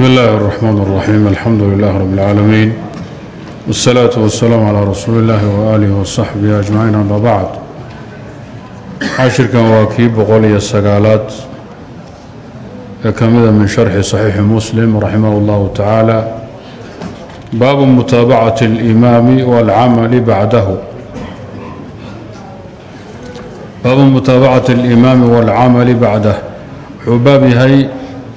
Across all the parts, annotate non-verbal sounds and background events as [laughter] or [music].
bsmi اllahi الرحmn الرaxيim alxamdu lilah rb اlcaalamiin wالsalaaةu waالsalaam calىa rasuuli اllahi waaalih waصaxbihi ajmaciin ama bacd cashirkan waa kii boqol iyo sagaalaad ee ka mida min sharxi صaxiixi muslim raximah اllahu tacaala baabu mutaabacati اlimaami wاlcamali bacdahu baabu mutaabacati اlimaami wاlcamali bacdah wuxuu baab yahay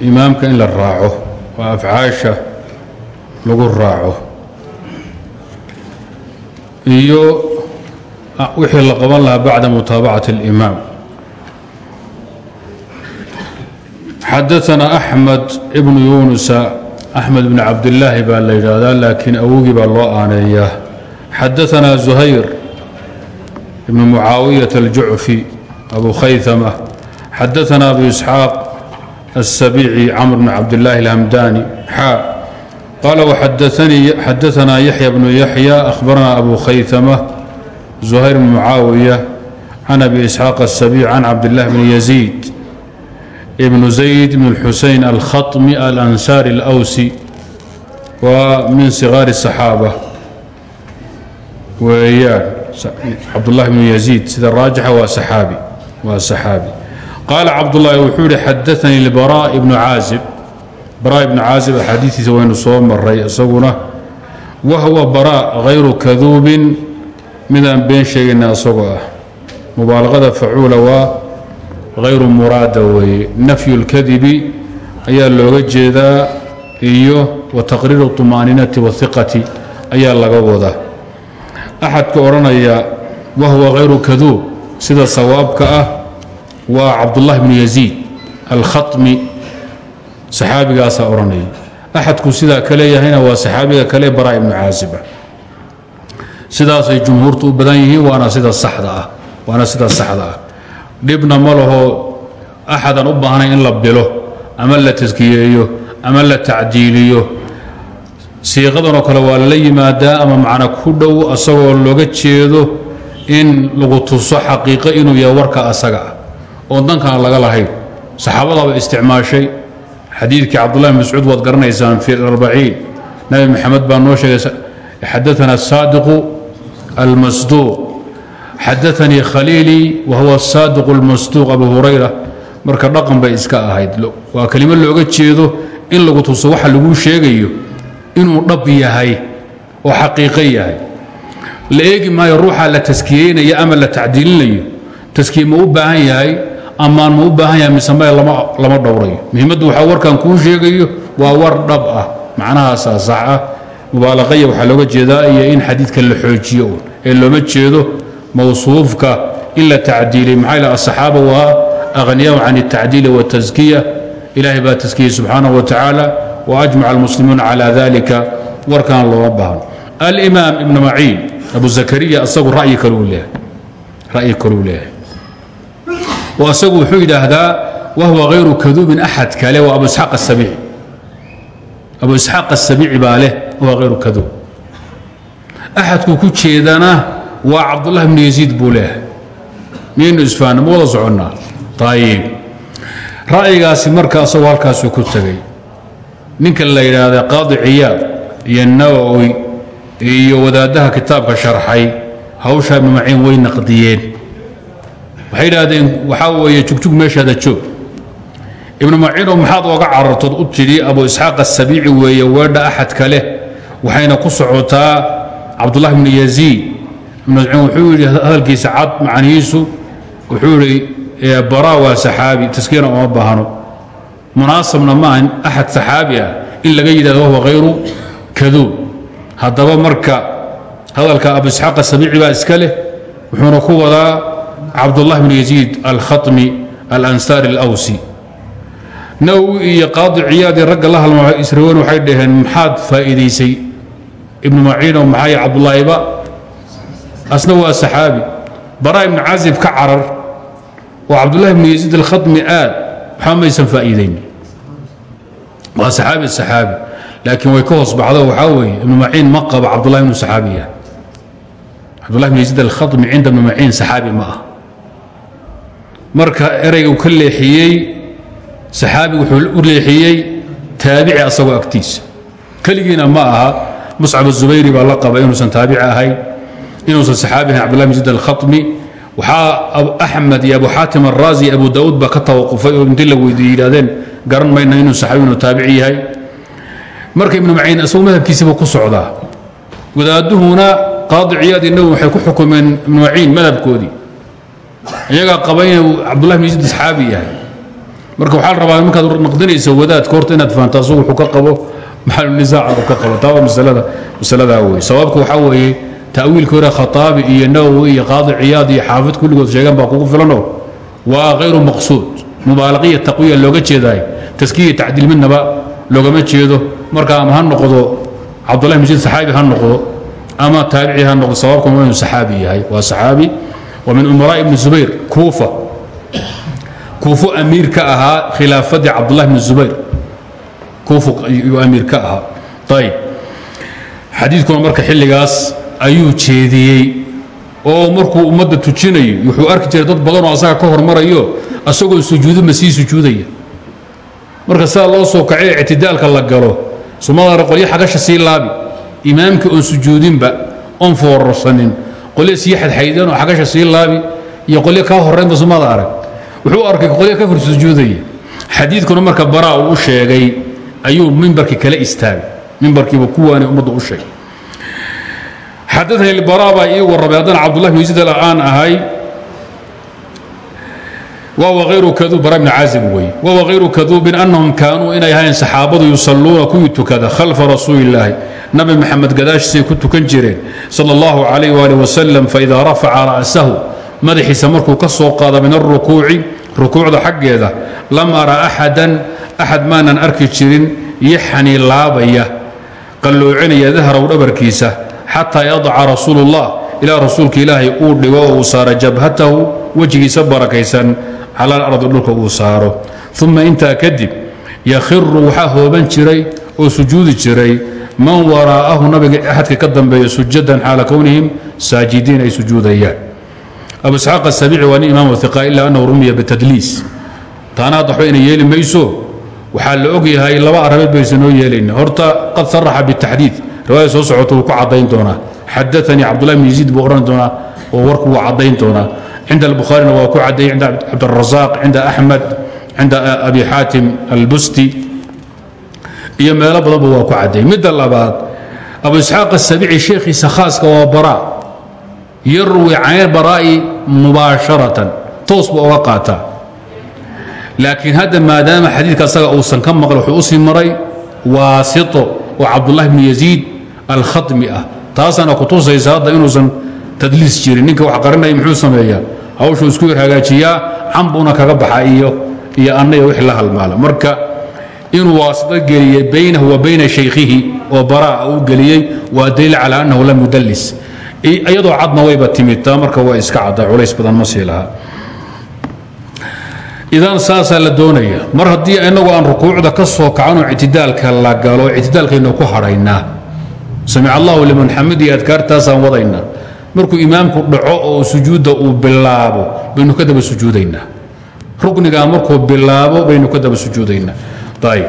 imaamka in la raaco waa afcaasha lagu raaco iyo wixii la qaban lahaa bacda mutaabacati اlimaam xadaثana axmed ibnu yunusa axmed bn cabdillaahi baa la yidhaahdaa laakiin awogii baa loo aaneeyaa xadaثana zuhayr ibn mucaawiyaة aljucfi abu khayثama xadaثana abu isxaaq السبيعي cمر بن عبد الله الهمdاني xا قال xdثنا يحيى بن يحيى أخبرنا أبو خيثمة زهير بن معاوية عن أبي إسحاق السبيع عن عبد الله بن يزيد بن زيد بن الحسين الخطم الأنساري الأوسي ومن صغار الصحاaبة weyaan cabdالله بن يزيد sida raaجixa waa صحاaبي waa صحاaبي qaala cabdulaahi wuxuu yihi xadaanii bara ibnu caazib bara ibnu caazib axaadiistiisa waynu soo maray isaguna wahwa bara hayru kaduubin midaan been sheegayna isagoo ah mubaalaqada facuula waa hayru muraada weeye nafyu اlkadibi ayaa looga jeedaa iyo wa taqriiru طumaaninati wahiqati ayaa laga wadaa axadka odhanaya wahwa hayru kaduub sida sawaabka ah waa cabdullahi bnu yaziid alkhatmi. Saxaabigaasaa odhanaya axadku sidaa ka leeyahayna waa saxaabiga kale bara ibnu caasiba sidaasay jumhuurtu u badan yihiin waana sida saxda ah waana sida saxda ah. Dhibna ma laho axadan u baahnayn in la bilo ama la taskiyeeyo ama la tacdiiliyo. Siiqadanoo kale waa lala yimaadaa ama macna ku dhow asagoo looga jeedo in lagu tuso xaqiiqo inuu yahay warka asaga ah oon dankaan laga lahayn saxaabadaaba isticmaashay. Xadiidkii cabdullahi bn mascuud waad garanaysaan fi arbaciin nabi maxamed baa noo sheegay xadaana asaadiqu almasduuq. Xadaanii khaliilii wa huwa asaadiqu almasduuq abu hurayra. Marka dhaqan bay iska ahayd. Waa kelimo looga jeedo in lagu tuso waxa laguu sheegayo inuu dhab yahay oo xaqiiqo yahay. La eegi maayo ruuxa la taskiyeynaya ama la tacdiilinayo. Taskiye u baahan yahay ammaan ma u baahan yahay mise maya lama dhowrayo. Muhiimaddu waxaa warkan kuu sheegayo waa war dhab ah. Macnahaasaa sax ah. Mubaalaqaya waxaa jeedaa iyo in xadiidka la xoojiyo ee looma jeedo mawsuufka in la tacdiilay. Maxaa yidhaha asaxaaba waa akhniyaau can altacdiili waataskiya ilaahay baa taskiyey subxaanahu wa tacaala. Wa ajmaca almuslimuuna cala dalika warkan looma baahno alimaam ibnu maciin abu zakariya isagu ra'yi kaluu leehay ra'yi kaluu leeyahay oo asagu wuxuu yidhaahdaa wahwa hayru kaduubin axad kale waa abu isxaaq asabiici abu isxaaq asabiici baa leh waa hayru kaduub. Axadku ku jeedana waa cabdullahi bnu yaziid buu leeyahay miyaynu isfahanna ma wada soconnaa? Ayib ra'yigaasi marka asagoo halkaasuu ku tegey ninka la yidhaahda qaadi ciyaad iyo nawowi iyo wadaaddaha kitaabka sharxay hawshaa ibnu maciin way naqdiyeen waxay idhaahdeen waxaa weeye jugjug meeshaada joog. Ibnu maciinoo maxaad ooga carartood u tidhi abu isxaaq asabiici weeye weedha axad kale waxayna ku socotaa cabdullahi bnu yaziid. Ibnu maciin wuxuu yidhi hadalkiisa cad macnihiisu wuxuu yidhi bara waa saxaabi taskiina uma baahno. Munaasabna maahan axad saxaabi ah in laga yidhahdo wahuwa hayru kaduub. Haddaba marka hadalka abu isxaaq asabiici baa iska leh wuxuuna ku wadaa cabdullahi bn yaziid alkhatmi alansaari alawsi. Nawowi iyo qaadi ciyaadii ragga la halma israwen waxay dhaheen maxaad faa'iidaysay? Ibnu maciino maxay cabdulaahiba asna waa saxaabi. Bara ibnu casib ka carar oo cabdullahi bnu yaziid alkhatmi aad waxba maysan faa'iidayn? Waa saxaabi saxaabi. Laakiin way ka hoos baxdo waxaa weeye ibnu maciin ma qaba cabdullahi ibnu saxaabiya cabdullahi bn yaziid alkhatmi cinda ibnu saxaabi ma ah marka ereyga uu ka leexiyey saxaabigu wuxuu u leexiyey taabici asagoo agtiisa. Keligiina ma aha muscab azubayri baa la qaba inuusan taabici ahayn inuusan saxaabi ahayn cabdullah bin zid alkhatmi. Waxaa axmed iyo abu xaatim araazi abu daauud baa ka tawaqufay oo intii la weydiiye yidhahdeen garan mayna inuu saxaabi inuu taabici yahay. Marka ibnu maciin isagu madhabkiisiibuu ku socdaa. Wadaaduhuna qaadi ciyaad inagu waxay ku xukumeen ibnu maciin madhabkoodii iyagaa qaba inuu cabdullahi bin zid saxaabi yahay. Marka waxaa la rabaa markaad naqdinaysa wadaadka horta inaad fahanto wuxuu ka qabo maxalunisaaca uu ka qabo. Taa waa masalada masaladaa wey sababka waxaa weeye ta'wiilka hore khataabi iyo nawowi iyo qaadi ciyaad iyo xaafid kulligood sheegaan baa kugu filanoo? Waa hayru maqsuud. Mubaalaqiya taqwiya looga jeedaay. Taskiya tacdiil midnaba loogama jeedo. Marka ama ha noqdo cabdullahi bin zid saxaabi ha noqdo ama taabici ha noqdo sababkan waa saxaabi yahay. Waa saxaabi min umaraa ibni zubayr kuufa. Kuufu amiir ka ahaa khilaafadii cabdullahi bni zubayr kuufu yuu amiir ka ahaa ayib xadiidkuna marka xilligaas ayuu jeediyey oo markuu ummadda tujinayo wuxuu arki jiray dad badanoo asaga ka hormarayo asagoo sujuudo ma sii sujuudaya. Marka sidaa loo soo kacay ictidaalka la galo sumadana qolyo xagasha sii laabi imaamkii oon sujuudinba oon foorarsanin qolyo sii xadxaydeen oo xagasha sii laabi iyo qolyo kaa horraynba sumada arag. Wuxuu arkay qolyo ka hor sujuudaya xadiidkuna marka baraa uu u sheegay ayuu mimbarkii kala istaagay. Mimbarkiiba kuwaani ummadda u sheegay. Xadaanii bara baa ii warramay haddana cabdullah bin yaziid al'aan ahay wawa hayru kaduub bara bni caazib wey wawa hayru kaduubin annahum kaanuu inay ahayn saxaabadu yusalluuna kuwii tukada khalfa rasuulillaahi nabi maxamed gadaashiisay ku tukan jireen sala allahu calayh waali wasalam faidaa rafaca ra'sahu madaxiisa markuu ka soo qaado min alrukuuci rukuucda xaggeeda lam ara axadan axad maanan arki jirin yaxni laabaya qalloocinaya dahraw dhabarkiisa xataa yadaca rasuulullah ilaa rasuulka ilaahay uu dhigo oo uu saaro jabhatahu wejigiisa barakaysan cala alardi dhulka uu saaro. Uma intaa kadib yakhiru waxaa hooban jiray oo sujuudi jiray man waraa'ahu nabiga axadka ka dambeeya sujadan xaala kownihim saajidiin ay sujuudayaan. Abu isxaaq asabici waa nin imaam iqa ilaa annahu rumiya bitadliis. Taana hadda waxba ina yeeli mayso. Waxaa la og yahay laba arabeed baysan noo yeelayna horta qad saraxa bitaxdiid. Riwaaya soo socota wuu ku caddayn doonaa. Xadaanii cabdullahi bn yaziid buu odhan doonaa oo warku wuu caddayn doonaa. Cinda albukhaarina waa ku caddeeyey cinda cabdirasaaq cinda axmed cinda abi xaatim albusti iyo meelo badanba waa ku caddeeyey midda labaad abu isxaaq asabici sheekhiisa khaaska waa baraa yarwi can baraa'i mubaasharatan toos buu oga qaataa. Laakiin hadda maadaama xadiidka asaga uusan ka maql wuxuu u sii maray waasito oo cabdullahi bni yaziid alkhatmi ah. Taasaana ku tusaysa hadda inuusan tadliis jirin. Ninka wax qarinaya muxuu sameeyaa? Hawshuu isku yar hagaajiyaa kaga baxa iyo iyo annaya wixii la halmaala. Marka inuu waasito geliyey baynahu wa bayna shaykhihi oo baraa uu geliyey waa daliil calaa annahu lam yudallis. Iyadoo cadna wayba timid marka waa iska cadda culays badan ma sii idan saasaa la doonaya mar haddii inagu aan rukuucda ka soo kacanoo ictidaalka la galo ictidaalkaynu ku hadhaynaa samic allahu liman xamid iyo adkaartaasaan wadaynaa markuu imaamku dhaco oo sujuudda uu bilaabo baynu ka daba ruknigaa markuu bilaabo baynu ka daba ayb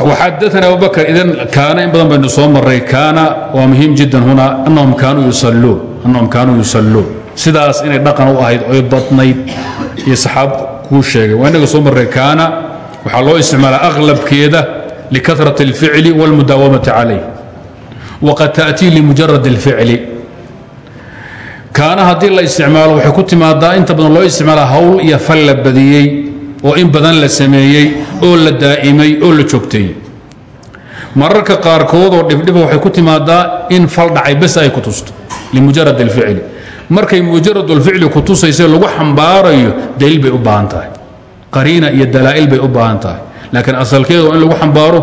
وxadثna abu bkr idan kaana in badan baynu soo maray kaana waa muhiim jiddan huna annahum kaanuu yusalluun annahum kaanuu yusalluun sidaas inay dhaqan u ahayd oy badnayd iyo saxaab kuu sheegay waa inaga soo marray kaana waxaa loo isticmaalaa aqlabkeeda likarat اlficli wاlmudaawamati calayh waqad taأtii limujarad اlficli kaana haddii la isticmaalo waxay ku timaadaa inta badan loo isticmaalaa hawl iyo fal la badiyey oo in badan la sameeyey oo la daa'imay oo la joogtay. Mararka qaarkood oo dhibdhiba waxay ku timaadaa in fal dhacay bas ay ku tusto limujarad alficli. Markay mujaradulficli ku tusayse lagu xambaarayo daliil bay u baahan qariina iyo dalaa'il bay u baahan tahay. Laakiin in lagu xambaaro.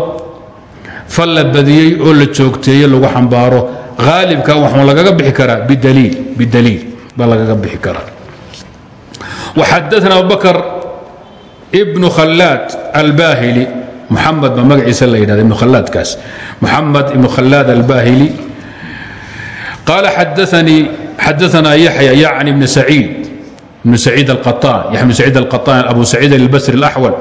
Fal la oo la joogteeye lagu xambaaro. Haalibka waxaa lagaga bixi karaa? Bidaliil bidaliil baa lagaga bixi karaa. Waxadaana abubakar بن khلاad albahili muxamed ba magaciisa la yidhahda ibn khalaadkaas muxamed ibn khalaad albahili qaala xadaanii xadaثna yaxya yacni ibn saciid ibn saciid alqaطaan yaxya ibn saciid alqaطaan abu saciid albasri اlaxwal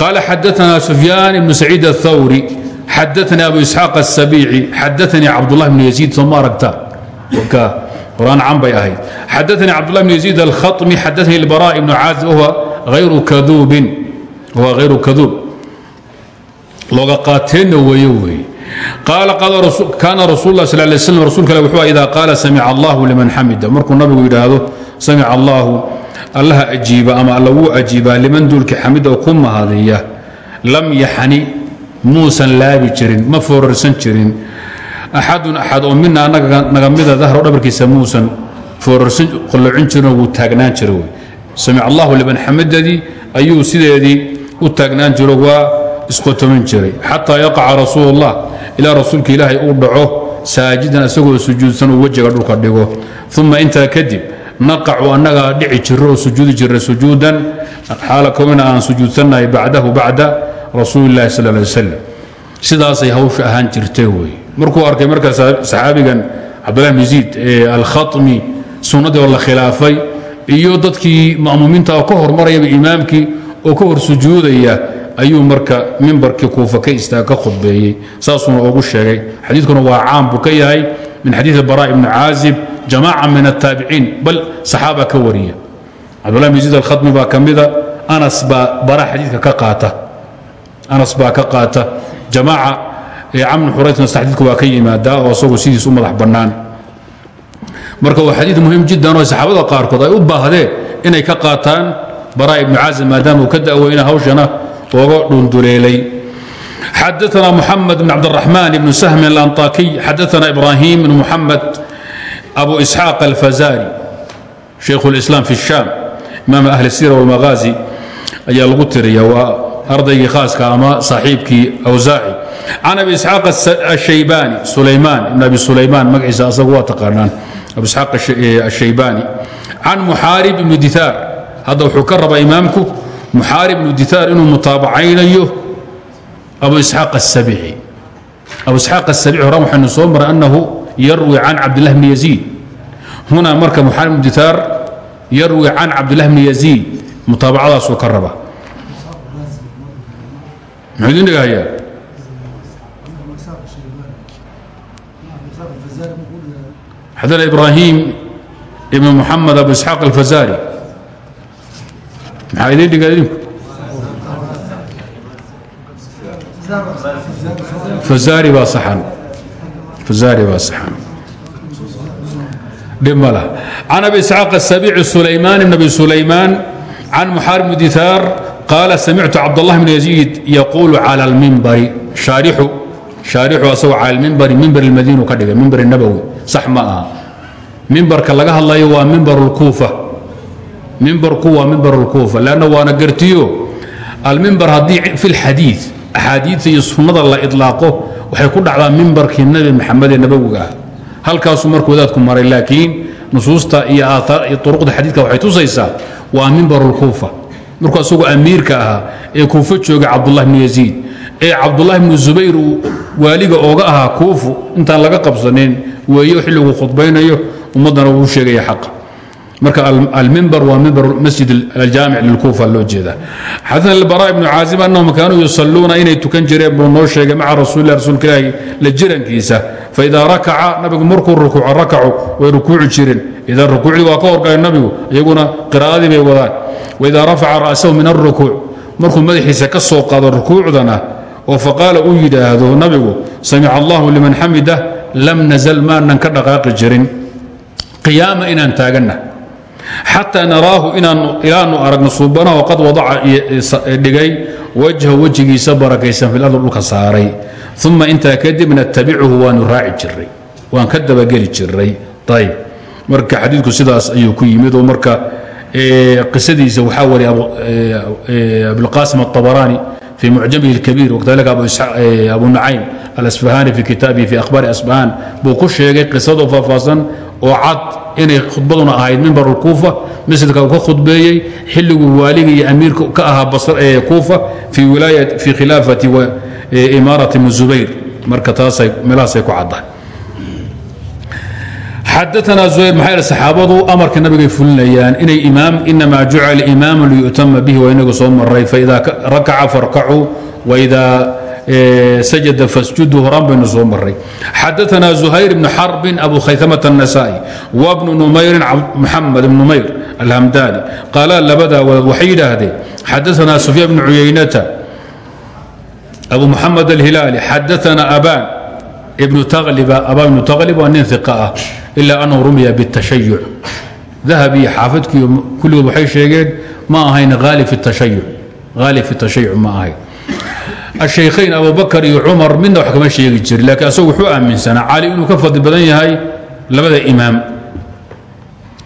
qaala xadaana sufyaan ibnu saciid aلthawri xadaanii abu isxaaq الsabiici xadaanii cabdullah bnu yaziid soo ma aragta quraan can bay ahayd xadaanii cabdullah bn yaziid alkhaطmi xadaanii اlbara ibnu caazib huwa hayru kaduubin huwa hayru kaduub looga qaateenna weeye weeye kaana rasul lah sal lay slam rasulka ale wuxuu ida qaala samica allahu liman xamida markuu nabigu yidhaahdo samica allahu allaha ajiiba ama alla wuu ajiibaa liman duulki xamida oo ku mahadiya lam yaxni muusan laabi jirin ma foorarsan jirin axadun axad oo mina naga mida dahro dhabarkiisa muusan foorarsan qallocin jirinoo wuu taagnaan samic allahu liman xamidadii ayuu sideedii u taagnaan jiro waa isqotomin jiray. Xataa yaqaca rasuulullah ilaa rasuulka ilaahay uu dhaco saajidan isagoo sujuudsan uu wejiga dhulka dhigo. Uma intaa kadib naqacu annagaa dhici jirro oo sujuudi jirra sujuudan xaala kowina aan sujuudsannahay bacdahu bacda rasuulilahi sal l slam sidaasay hawsha ahaan jirtay wey. Markuu arkay markaa saxaabigan cabdulahi bn ziid alkhatmi sunnadii oo la khilaafay iyo dadkii ma'muumiinta ka hormarayaba imaamkii oo ka hor sujuudaya ayuu marka mimbarkii kuufa ka istaag ka khudbeeyey. Saasuuna ugu sheegay. Xadiidkuna waa caam buu ka yahay min xadiid bara ibni caazib jamaaca min aلtaabiciin bal saxaaba ka wariya cabdullah bn yaziid alkhaطmi baa ka mida anas baa bara xadiidka ka qaata. Anas baa ka qaata. Jamaaca camn xuraytna xadiidku waa ka yimaadaa oo isagu sidiis u madax bannaan marka waa xadiid muhim jiddan oo saxaabada qaarkood ay u baahdeen inay ka qaataan bara ibnu caazim maadaama uu ka da'weyna hawshana ooga dhunduleelay xadaana muxamed bn cabdiraxmaan ibnu sahmin alanطakiy xadaana ibrahim bn muxamed abu isxaaq alfazari shaykhu اlislaam fi الsham imaam ahli sira wاlmaghazi ayaa lagu tiriya waa ardaygii khaaska ama saaxiibkii awsaaci can abi isxaaq ashaybani sulaymaan ibn abi sulaymaan magaciisa asagu waa taqaanaan abu isxaaq ashaybani can muxaarib ibnu ditaar hadda wuxuu ka rabaa imaamku muxaarib ibnu ditaar inuu mutaabacaynayo abu isxaaq asabici abu isxaaq asabici horan waxaynu soo maray annahu yarwi can cabdillah bni yaziid huna marka muxaarib ibnu ditaar yarwi can cabdillah bni yaziid mutaabacadaasuu ka rabaa. Muxuu idin dhigahayaa xadana ibraahim ibn muxamed abu isxaaq alfazari maxaa idin dhiga idinku fazari baa saxan fazari baa saxan dhib ma lah can abi isxaaq asabici sulaymaan ibn abi sulaymaan can muxaarib bn ditaar qaala samictu cabdالlah bn yaziid yaquulu calى اlmimbari shaarixu shaarixu asagoo cala lmimbari mimbar اlmadiinu ka dhigay mimbar nabowi sax ma aha mimbarka laga hadlayo waa mimbar اlkuufa mimbarku waa mimbar اlkuufa lanna waana gartiyo almimbar haddii fi اlxadiid axaadiidta iyo sunnada la iطlaaqo waxay ku dhacdaa mimbarkii nebi maxamed ee nabowiga ah halkaasuu marka wadaadku maray laakiin nusuusta iyo uruqda xadiidka waxay tusaysaa waa mimbar اlkuufa markuu asagoo amiirka ahaa ee kuufo jooga cabdullah bnu yaziid ee cabdullah bnu zubayr uu waaliga ooga ahaa kuufu intaan laga qabsanin weeyo xilliguu khudbaynayo ummaddana wuu sheegaya xaqa marka almimbar waa mimbar masjid aljaamic lilkuufa loo jeeda xadana albara ibnu caazib annahum kaanuu yusalluuna inay tukan jireen buu noo sheegay maca rasuulilah rasuulka ilaahi la jirankiisa. Faidaa rakaca nabigu markuu rukuuco rakacu way rukuuci jireen. Idan rukuucdii waa ka horgalay nabigu iyaguna qiraa'adii bay wadaan. Waidaa rafaca ra'sahu min alrukuuc markuu madaxiisa ka soo qaado rukuucdana oo faqaala uu yidhaahdo nabigu samica allahu liman xamida lam nazal maanan ka dhaqaaqi jirin qiyaama inaan taaganna xataa naraahu ilaanu aragno suubanaho qad wadaca dhigay wajha wejigiisa barakaysan fi lardi dhulka saaray uma intaa kadib natabicuhu waanu raaci jiray waan ka dabageli jiray ayb marka xadiidku sidaas ayuu ku yimid oo marka qisadiisa waxaa wariya abulqasim الطabarani في معجمه الكبير وكذلك أبو, أبو alasfahani fi kitaabihi fi ahbaari asbahan buu ku sheegay qisado faahfaahsan oo cad inay khudbaduna ahayd mimbar kuufa mislka uu ka khudbeeyey xilliguu waaligii iyo amiirka ka ahaa ee kuufa fii khilaafati imaarati bn marka taasay meelahaasay ku caddahay xadaanaa zubayr maxaa saxaabadu amarka nabigay fulinayaan inamaa jucila imaama liyutama bihi waa inagu soo maray faida rakaca farkacuu waidaa sajada fasjuduu horaan baynu soo maray xadaanaa zuhayr bnu xarbin abu khaytamata الnasa'i wabnu numayrin muxamed bn numayr alhamdani qaalaa labadaa wadaad waxay yidhaahdeen xadaanaa sufyaan bnu cuyaynata abu muxamed alhilaali xadaanaa aban ibnu taqliba abaan ibnu taqlib waa nin iqa ah ilaa annahu rumiya biاtashayuc dahabi iyo xaafidkiiyo kulligood waxay sheegeen ma ahayn haali fi tashayuc haali fi tashayuc ma ahayn ashaykhayn abubakar iyo cumar midna wax kama sheegi jiri laakiin asagu wuxuu aaminsanaa cali inuu ka fadli badan yahay labada imaam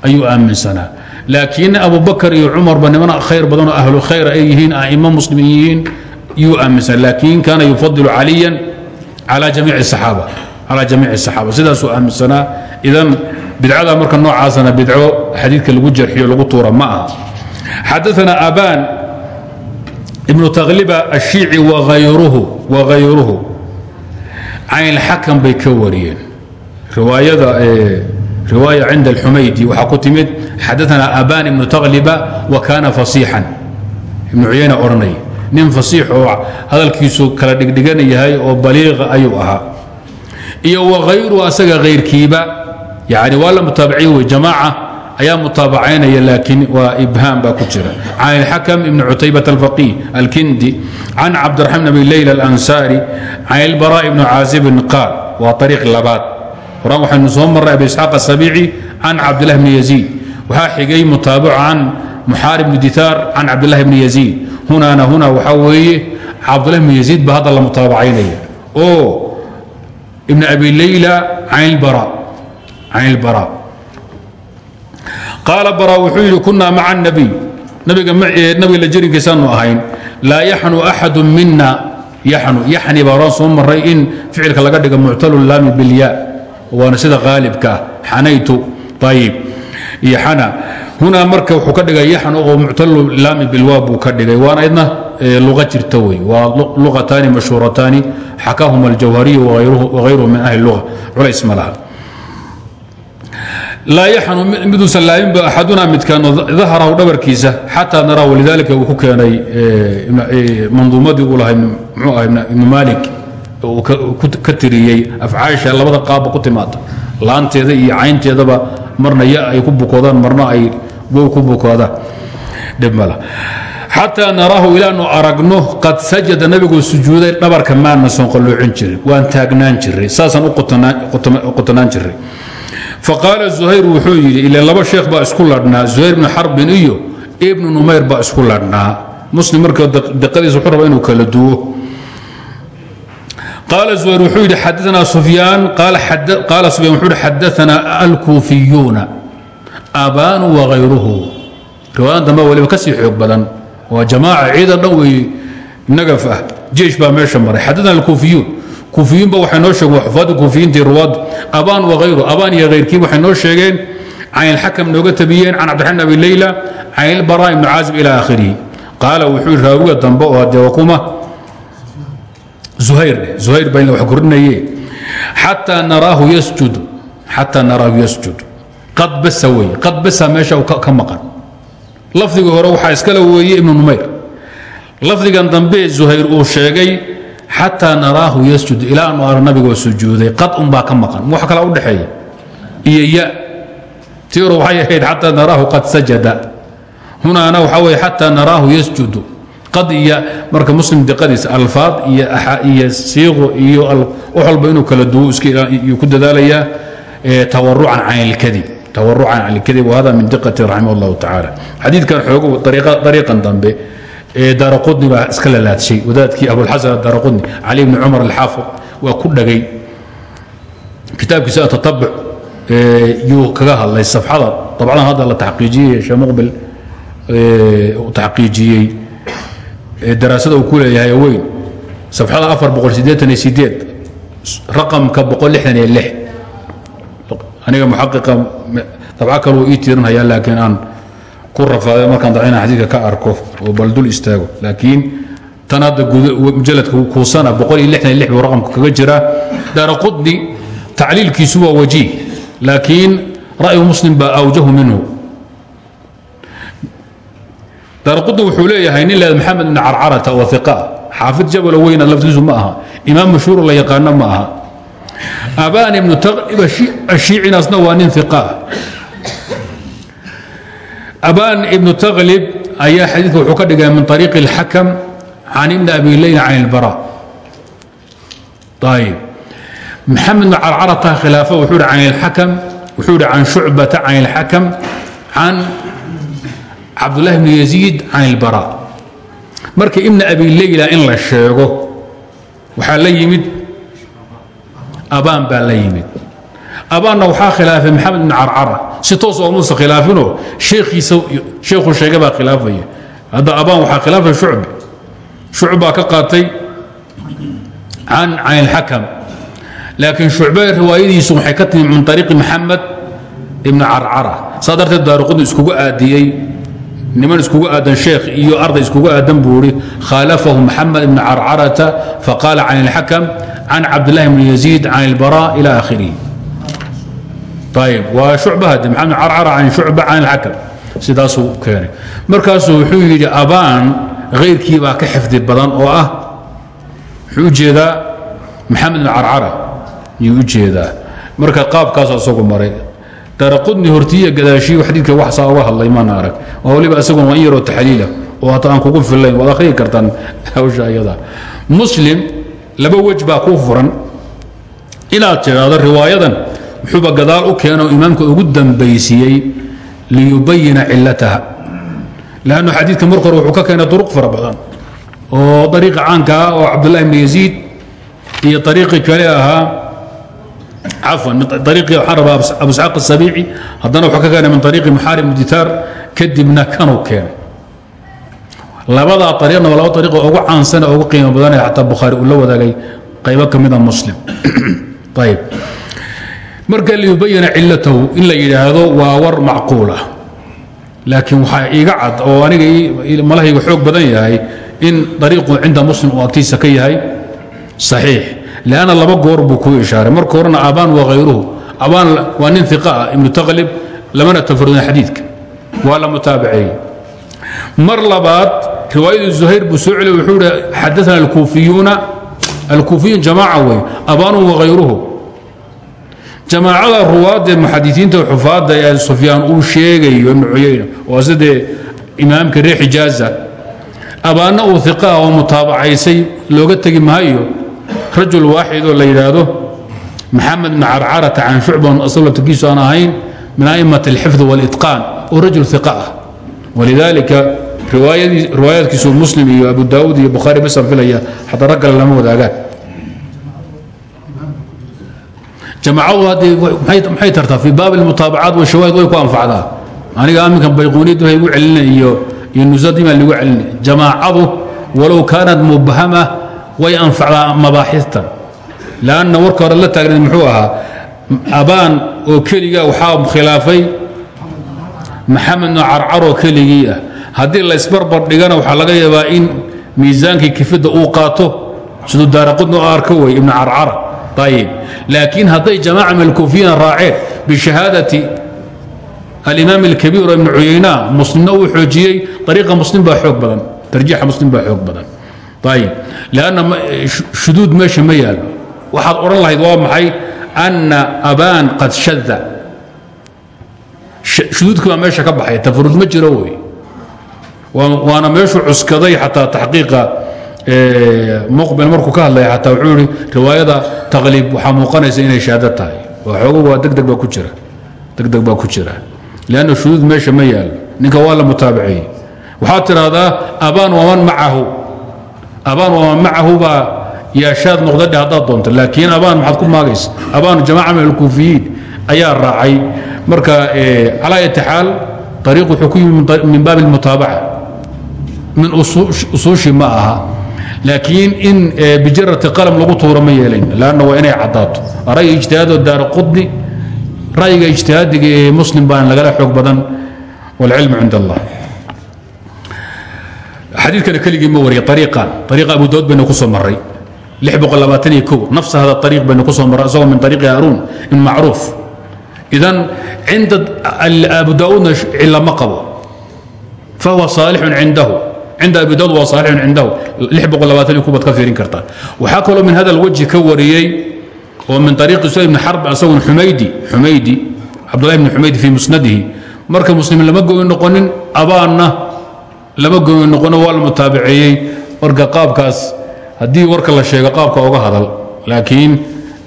ayuu aaminsanaa laakiin abubakar iyo cumarba niman khayr badanoo ahlu khayr ay yihiin aimo muslimiin yuu aaminsanaa laakiin kaana yufadilu caliyan calaa jamiici saxaaba calaa jamiici saxaaba sidaasuu aaminsanaa idan bidcada marka noocaasana bidco xadiidka lagu jarxiyo lagu tuura ma aha xadaana abaan ibnu taqliba ashiici wahayruhu caynxakam bay ka wariyeen. Riwaayada eh, riwaaya cinda alxumaydi waxaa ku timid aban ibnu taqliba wa kaana fasiixan. Ibnu cuyayna odhanay nin fasiix oo hadalkiisu kala dhigdhigan yahay oo baliiqa ayuu ahaa. Iyo wakhayruhu asaga hayrkiiba yani waa la mutaabiciin wey ayaa mutaabacaynaya laakiin waa ibhaam baa ku jira. Can ilxakam ibni cutaybat alfaqih alkindi can cabdiraxmaan abi leyla alansaari can ilbaraa ibni caazibin qaal waa ariiq labaad. Horaan waxaynu soo marray abi isxaaq asabiici can cabdillahi bni yaziid. Waxaa xigay mutaabaco can muxaarib bni ditaar can cabdillahi bni yaziid. Hunaana huna waxaa weeye cabdullah bn yaziid ba hadda la mutaabacaynaya oo ibn abi layla can ilbara qaala bara wuxuu yidhi kunaa maca nabiy nabiga nabiga la jirinkiisaanu ahayn. Laa yaxnu axadu mina yaxnu yaxni baa horaan soo maray in laga dhiga muctalu laami bilya waana sida qaalibka ah. Xanaytu. Ayib iyo marka wuxuu ka dhigay yaxn oo muctalu laami bilwaab buu ka dhigay. Waana idna luqa jirta wey. Waa luqataani mashhuurataani xakaahuma aljawhariyu wagayruhu min ahli luga culays ma laha laa yaxnu miduusan laaminba axaduna midkaan daharahu dhabarkiisa xataa naraa walidaalika uu ku keenay manduumadii uu lahay mxuu ah ibnu maalik uu ka tiriyey afcaasha labada qaabba ku timaada laanteeda iyo caynteedaba marna ay ku bukoodaan marna ay wow ku bukoodaan dhib mala xataa naraahu ilaanu aragno qad sajada nabiguu sujuuday dhabarka maana soon qalloocin jirin waan taagnaan jiray saasaan u qutanaan jiray faqaala zuhayr wuxuu yidhi ila laba sheekh baa isku ladhnaa. Zuhayr bnu xarbin iyo ibnu numayr baa isku ladhnaa. Muslim marka diqadiisa wuxuu raba inuu kala duwo. Qaala zuhayr wuxuu yidhi xadaanaa sufyaan. Qaala sufyaan wuxuu yidhi xadaanaa alkuufiyuuna. Abaanu wagayruhu riwaayan dambe waliba ka sii xoog badan. Waa jamaaca ciidan dhan weeye nagaf ah. Jeesh baa meesha maray. Xadaana alkuufiyuun kuufiyuunba waxay noo sheegeen xufaadda kuufiyiintii ruwaaddu abaan wagayru abaan iyo hayrkii waxay noo sheegeen can ilxakam nooga tabiyeen can cabdiraxmaan abi leyla can ilbaraa ibnu caazib ila aakhirihi qaala wuxuu raawiga dambe oo dee waa kuma. Zuhayr zuhayr baa wax kordhinaye xataa naraahu yasjud xataa naraahu yasjud. Qad basa qad basa meesha ka maqan. Lafdigii hore waxaa iskale weeye ibnu numayr. Lafdigan dambe zuhayr uu sheegay xataa naraahu yasjud ilaa anu ara nabigoo sujuuday qad unbaa ka maqan. Wax kala u dhexeeya. Iyo ya. Tii hore waxay ahayd xataa qad sajada. Hunaana waxaa weye xataa naraahu yasjudu. Qad iyo marka muslim diqadiisa alfaad iyo siiqo iyo wax walba inuu kala duwo ku dadaalayaa tawarucan can ilkadib. Tawarucan can ilkadib wahada min diqati raximah allahu tacaala xadiidkan xoogo dariiqan dambe daaraqudni baa iska lalaadshay wadaadkii abulxasan daaraqudni cali bni cumar alxaafid waa ku dhagay. Kitaabkiisa atatabuc yuu kaga hadlay safxada. Dabcadan hadda la taxqiijiyey sheekh muqbil taxqiijiyey. Daraasada uu ku leeyahay weyn. Safxada afar boqol siddeetan iyo sideed raqamka boqol lixdan iyo lix. Aniga muxaqiqa dabco kale uu ii tiirinhayaa laakiin aan ku rafaaday markaan dacina xadiidka ka arko oo bal dul istaago. Laakiin tan hadda mujaladka kuusana buu raqamka kaga jiraa. Daara qudni tacliilkiisu waa wajiih. Laakiin ra'yu muslim baa awjahu minhu. Darqudi wuxuu leeyahay nin leed maxamed ibn carcarata oo iqa xaafid jabalo weyna laftiisu ma aha. Imaam mashhuur la yaqaano ma aha. Abaan ibnu ashiicinaasna waa nin iqa abaan ibnu taklib ayaa xadiidka wuxuu ka dhigay min ariiqi اlxakam can ibni abi leyla can اlbara ayb maxamed bn carcarata khilaafa wuxuu hi can اlxakam wuxuu hi can shucbata can اlxakam can cabdullahi bni yaziid can اlbara marka ibna abi leyla in la sheego waxaa la yimid abaan baa la yimid abaanna waxaa khilaafay maxamed bn carcara si toos oo muusa khilaafinoo sheekhiisa sheekhu sheega baa khilaafaya. Hadda abaan waxaa khilaafay shucbi. Shucb baa ka qaatay can can ilxakam laakiin shucbe riwaayadiisu waxay ka timi min ariiqi maxamed ibni carcara. Saa darteed daaruqudni iskugu aadiyey niman iskugu aadan sheekh iyo arday iskugu aadan buu ihi khaalafahu maxamed ibni carcarata faqaala can ilxakam can cabdillahi bni yaziid can ilbara ila akhirihi ayb waa shucbahade maxamed carcara can shucba can ilxakam sidaasuu keenay. Markaasuu wuxuu yidhi abaan hayrkii baa ka xifdi badan oo ah. Wuxuu u jeedaa maxamed carcara. Yuu u jeedaa. Marka qaabkaasoo isagu maray. Daraqudni hortiiya gadaashiyo xadiidka wax saa uga hadlay maana arag waa waliba isaguna waa in yaroo taxliila. Oo hata aan kugu fillayn waad akhriyi kartaan [laughs] hawsha ayada muslim laba wej baa kuu furan. Inaad tidhaahdo riwaayadan wuxuuba gadaal u keeno imaamka ugu dambaysiiyey liyubayina cilataha lannu xadiidka hore wuxuu ka keenay duruq fara badan oo ariiqa caanka ah oo cabdullahi bni yaziid iyo ariiqii kale ahaa. Cafwan ariiqii waxaan rabaa abu isxaaq asabiici haddana wuxuu ka keenay min ariiqi muxaarib ditaar kadibna kanuu keenay. Labadaa ariiqna waa laba ariiqo ugu caansan oo ugu qiimo badan ee xataa bukhaari uu la wadaagay qaybo ka mida muslim. [clears throat] Ayb marka liyubayina cilatahu in la yidhaahdo waa war macquul ah. Laakiin waxaa iiga cad oo aniga malahayga xoog badan yahay in dariiqu cinda muslim uu agtiisa ka yahay saxiix. Lanna laba goor buu kuu ishaaray. Marka horena abaan wa hayruhu abaan waa nin iqa ah ibnu taqlib lamana tafarudin xadiidka. Waa la mutaabaceeyey mar labaad riwaayadii zuhayr buu soo celiy wuxuu ihi xadaana alkuufiyuuna alkuufiyuun jamaaca wey abaanu wahayruhu jamaacada ruwaadee muxadisiinta xufaadda ee sufyaan uu sheegayo ibnu cuyayna waa sidee imaamka reer xijaaza abaanna uu iqaa oo mutaabacaysay looga tegi maayo rajul waaxid oo la yidhaahdo maxamed bn carcarata can shucban aslatakiisu aan ahayn min a'imat alxifd wاlitqaan oo rajul iqa ah. Walidaalika riwaayaadkiisu muslim iyo abu daauud iyo bukhaari basan filaya xataa rag lama wadaagaan jamaacadu haddii maxay tartaa fii baab almutaabacaat washawaahid way ku anfacdaa aniga aminkan bayquuniyad waxay igu celina iyo iyo nusadimaa ligu celina jamaacadu walow kaanat mubhama way anfacdaa mabaaxistan lanna warka hore la taagneed muxuu ahaa abaan oo keliga waxaa khilaafay maxamedno carcaroo keligii ah haddii laysbarbar dhigana waxaa laga yaabaa in miisaankii kifidda uu qaato siduu daaraqudna u arko wey ibnu carcara laakiin hadday jamaaca min alkuufiyiina raaceen bishahaadati alimaam alkabiir oo ibnu cuyayna muslimna uu xoojiyey ariiqa muslim baa xoog badan tarjiixa muslim baa xoog badan ayib lanna shuduud meesha ma yaallo waxaad odhan lahayd waa maxay anna abaan qad shada shuduudkii baa meesha ka baxay tafarud ma jiro wey waana meeshuu cuskaday xataa taxqiiqa muqbil markuu ka hadlaya xataa wuxuu ihi riwaayada taqliib waxaa muuqanaysa inay shahaado tahay. Waxooga waa degdeg baa ku jira. Degdeg baa ku jira. Lanna shuduud meesha ma yaallo ninka waa la mutaabaceeyey waxaad tidhaahdaa abaan waman macahu. Abaan waman macahu baa yaashaad noqdadhe haddaad doonto. Laakiin abaan maxaad ku maagaysa. Abaan jamaaca min alkuufiyiin ayaa raacay. Marka calaa ayati xaal ariiq wuxuu ku yimi min baabi almutaabaca. Min usuushi ma aha laakiin in bijarati qalam lagu tuuro ma yeelayn lanna waa inay caddaato ra'yi ijtihaadoo daara qudni ra'yiga ijtihaadiga ee muslim baan lagala xoog badan wاlcilmu cind allah. Xadiidkana keligii ma wariya ariiqan ariiqa abu daud baynu ku soo maray nafsa hada ariiq baynu ku soo marray isagoo min ariiqi haaruun ibn macruuf. Idan cinda abu daauudna cilo ma qabo. Fahuwa saalixun cindahu cinda abi daud waa saalixun cindahu kubaad ka fiirin kartaa waxaa kaloo min hada lwajhi ka wariyey oo min ariiqi suhayl bni xarb asagun xumaydi xumaydi cabdullahi bni xumaydi fii musnadihi marka muslimin lama gooni noqonin abaanna lama gooni noqono waa la mutaabiceeyey marka qaabkaas haddii warka la sheego qaabka oga hadal laakiin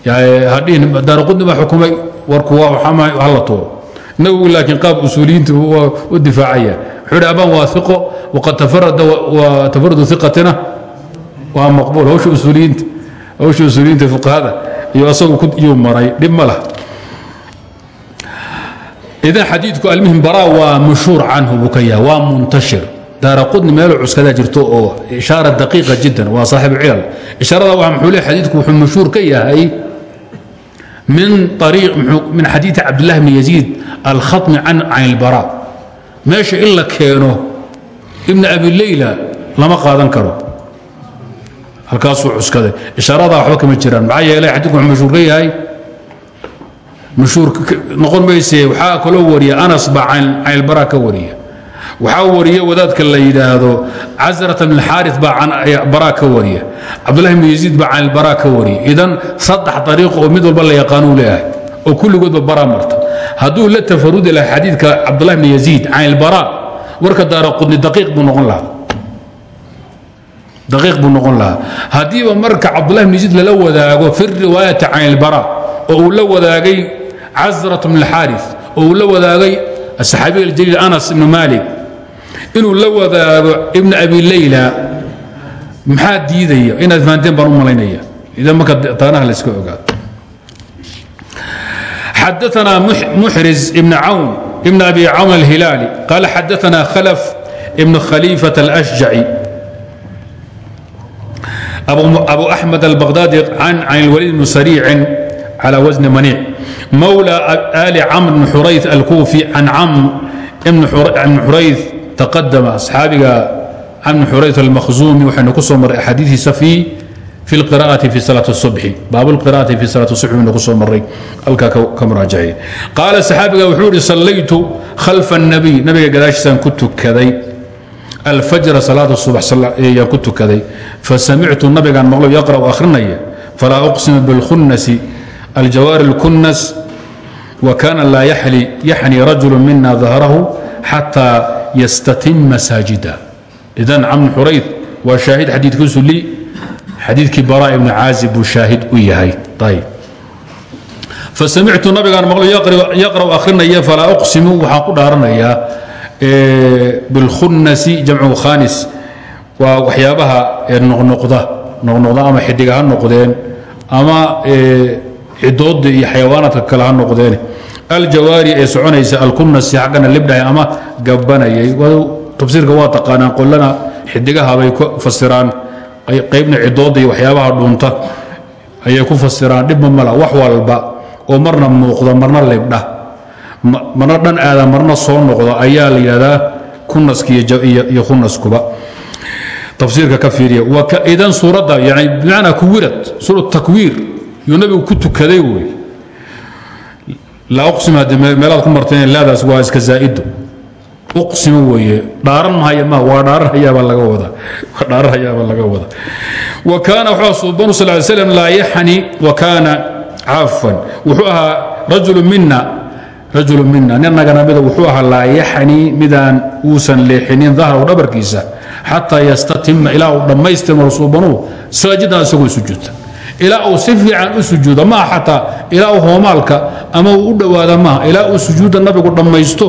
hadhihin daaraqudni baa xukumay warku hala tuuro nawowi laakiin qaab usuuliyiintu u difaacaya. Wuxuu hi abaan waa iqo waqad tafaradu iqatina waa maqbuul hawsha usuuliyiinta hawsha usuuliyiinta fuqahada. Iyo asagu yuu maray dhib ma lah idan xadiidku almuhim bara waa mashhuur canhu buu ka yahay waa muntashir. Daara qudni meelo cuskadaa jirto oo ishaara daqiiqa jiddan waa saaxibu cilal. Ishaarada waa muxuu le xadiidku wuxuu mashhuur ka yahay min xadiidi cabdillahi bni yaziid alkhatmi can ilbara meesha in la keeno ibni abi leyla lama qaadan karo halkaasuu cuskaday ishaaradaa waxba kama jiraan maxaa yeelay xadiidku wuxuu mashhuur ka yahay mashhuur noqon mayse waxaa kaloo wariya anas baa can ilbara ka wariya waxaa wariya wadaadka la yidhaahdo casrata bn xaari baa bara ka wariya. Cabdulahi bn yaziid baa can bara ka wariya. Idan saddex ariiq oo mid walba la yaqaanuu leeyahay oo kulligoodba bara marta. Hadduu la tafarudi laha xadiidka cabdulahi bn yaziid can ilbara warka daara qudni daqiiq buu noqon lahaa. Daqiiq buu noqon lahaa. Haddiiba marka cabdulahi bn yaziid lala wadaago fi riwaayati can ilbara oo la wadaagay casrat bn xaari oo la wadaagay asaxaabiy aljaliil anas ibnu maalik inuu la wadaago ibn abi leyla maxaa diidaya inaad fahanteen baan u malaynaya idan marka taanaha layska ogaado xadaثna muxriz ibn cawn ibn abi cawn alhilaali qaala xadaثna khalf ibn khaliifaة اlأshjaci abu axmed albaqdaadi can اlwaliid bn sariicin calى wasni maniic mawlى ali camr bn xurayth alkuufi can camr ibn xurayth taqadama asxaabiga camr xurayt almakhzuumi waxaynu ku soo marray axaadiidiisa fii fi lqira'ati fi salaat الصubxi baab اlqira'ati fi salaat الصubxi baynu ku soo marray halkaa ka muraajaciye qaala saxaabiga wuxuu yihi sallaytu khalfa الnabiy nabiga gadaashiisaan ku tukaday alfajra salaada subax ayaan ku tukaday fasamictu nabigaan maqlo yaqra'u akhrinaya falaa uqsimu biاlkhunasi aljawaari اlkunnas وكان لا يحني رجل ystatim masaajida idan camn xurayd waa haahid xadiikiisu li xadiikii bara ibn caazib buu shaahid u yahay. Fasamictu nabigaan maqlo yaqra'u akhrinaya falaa uqsimu waxaan ku dhaaranayaa bilkhunnasi jamcu khanis waa waxyaabaha noqnoqda noqnoqda ama xidhiga ha ama cidooda iyo xayawaanaadka kale ha aljawaari ee soconaysa alkunasi xaggana libdhahay ama gabanayay tafsiirka waa taqaanaan qollana xidigahabay ku fasiraan. Qaybna cidoodda iyo waxyaabaha dhuunta ayay ku fasiraan. Dhibma mala wax walba oo marna muuqda marna libdha. Marna dhan aada marna soo noqda ayaa la yidhahdaa kunaska iyo khunaskuba tafsiirka ka fiiriya. Idan suuradda yani bimacnaa kuwirad suurat takwiir yuu nabigu ku tukaday wey laa uqsim haddii meelaad ku marteen laadaas waa iska zaa'ido uqsimo weeye. Dhaaran mahaya ma waa dhaaran hayaabaa laga wadaa. Waa dhaaran hayaabaa laga wadaa. Wa kaana wuxuu suubanu sal ly slam laa wa kaana caafan wuxuu ahaa rajulu mina rajulu mina nin naga namida wuxuu ahaa laa yaxni midaan uusan leexinin dahrahu dhabarkiisa xataa yastatima ilaa uu dhammaystirmo suubanuhu saajidan isagoo ilaa uu si fiican u sujuudo maaha xataa ilaa uu hoomaalka ama uu u dhowaada maaha ilaa uu sujuudda nabigu dhammaysto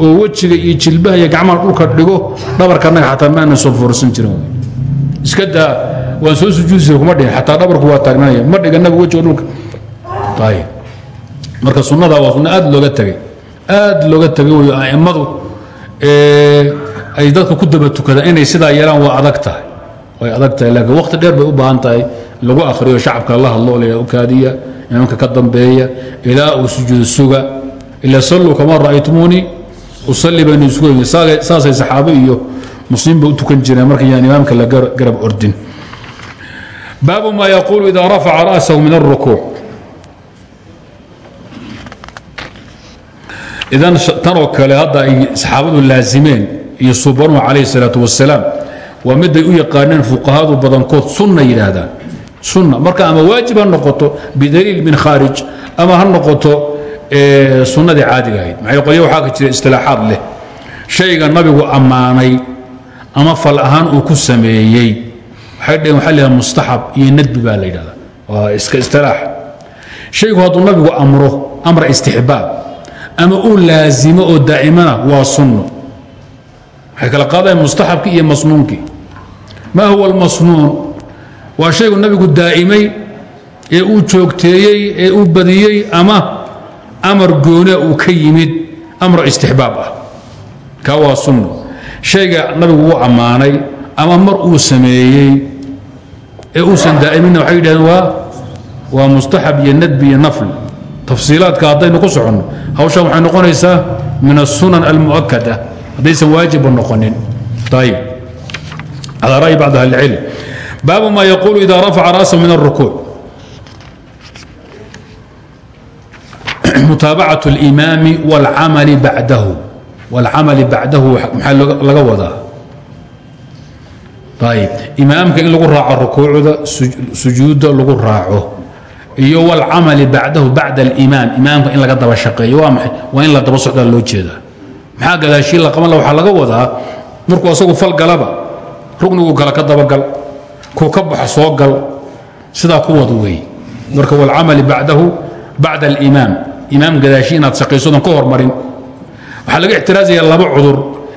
oo wejiga iyo jilbaha iyo gacmaha dhulka dhigo dhabarkanaga xataa maana soo foorsan jirin. Iska daa waan soo sujuudsi kuma dhihin xataa dhabarku waa taagnaanaya. Ma dhiga nabigu wejiga dhulka. Ayib marka sunnada waa sunno aad looga tegay aad looga tegay wey a'immadu ay dadka ku daba tukada inay sidaa yeelaan waa adag tahay. Way adag tahay laakiin waqti dheer bay u baahan tahay lagu akhriyo shacabka la hadlo la ukaadiya imaamka ka dambeeya ilaa uu sujuudo suga. Ila salluu kama ra'aytumuunii usalli baynu oyn saasay saxaabe iyo muslimiin ba u tukan jireen marka yaan imaamka la garab ordin. Baabu ma yaquulu ida rafaca ra'sahu min alrukuuc idan tanoo kale hadda ay saxaabadu laazimeen iyo subanuhu calayh salaatu wasalaam waa miday u yaqaaneen fuqahadu sunna. Marka ama waajib ha noqoto bidaliil min khaarij ama ha noqoto sunnadii caadiga ahayd. Maxay qolya waxaa ka jira istilaaxaad leh. Shayga nabigu ammaanay ama fal ahaan uu ku sameeyey. Waxay dhaheen waxaa la yidhaha mustaxab iyo nadbi baa la yidhahdaa. Waa iska istilaax. Shaygu hadduu nabigu amro amra istixbaab ama uu laazimo oo daa'imana waa sunno. Waxay kala qaadayan mustaxabkii iyo masnuunkii. Ma huwa almasnuun waa shaygu nabigu daa'imay ee uu joogteeyey ee uu badiyey ama amar goonaa uu ka yimid amar istixbaab ah. Ka waa sunno. Shayga nabigu wuu ammaanay ama mar uu sameeyey ee uusan daa'iminna waxay yidhahdeen waa waa mustaxab iyo nadbi iyo nafl. Tafsiilaadka haddaynu ku soconno hawshan waxay noqonaysaa min asunan almu'akada haddaysan waajibba noqonin. Ayib calaa ra'yi bacd ahli ilcilm baabu ma yaquulu ida rafaca ra'sahu min الrukuuc mutaabacaة اlimaami wاlcamali bacdahu wاlcamali bacdahu maxaa laga wadaa ayb imaamka in lagu raaco rukuucda sujuudda lagu raaco iyo wاlcamali bacdahu bacda اlimaam imaamka in laga daba shaqeeyo waa maxay waa in la daba socdaa loo jeedaa maxaa gadaashii la qaban la waxaa laga wadaa markuu asagu fal galaba rugnigu kale ka dabagal kuu ka baxa soo gal sidaa ku wad weeye marka wاlcamali bacdahu bacda اlimaam imaam. Gadaashi inaad shaqaysodan ka hormarin. Waxaa laga ixtiraazaya laba cudur.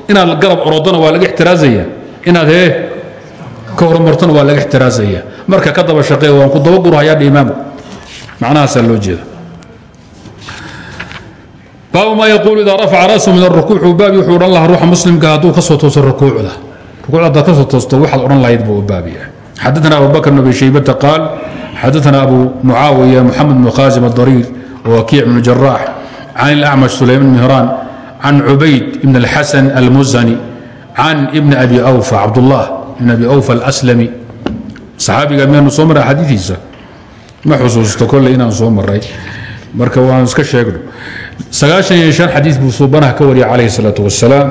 Inaad garab orodona waa laga ixtiraazaya. Inaad hee ka hormartona waa laga ixtiraazaya. Marka ka daba shaqeeya waan ku dabagurhayaadha imaamku macnahaasaa loo jeeda baabu ma yaquulu idaa rafaca ra'sahu min arukuuc baabi wuxuu odhan lahaa ruuxa muslimka hadduu ka soo tooso rukuucda. Rukuucda haddaad ka soo toosto waxaad odhan lahayd buu u baabiya xadana abu bakr bn abi shaybata qaal xadana abu mucaawiya moxamed bn khaasim adariir wakiic bn jaraax can ilacmash sulayman bn hiraan can cubayd ibn اlxasan almuzani can ibni abi wfa cabdullah ibn abi awfa alslami saxaabiga miyaanu soo maray xadiidiisa ma xusuusto kole inaan soo maray marka waan iska sheegno sagaaan iyo an xadii buu suubanaha ka wariyay calayh salaatu wasalaam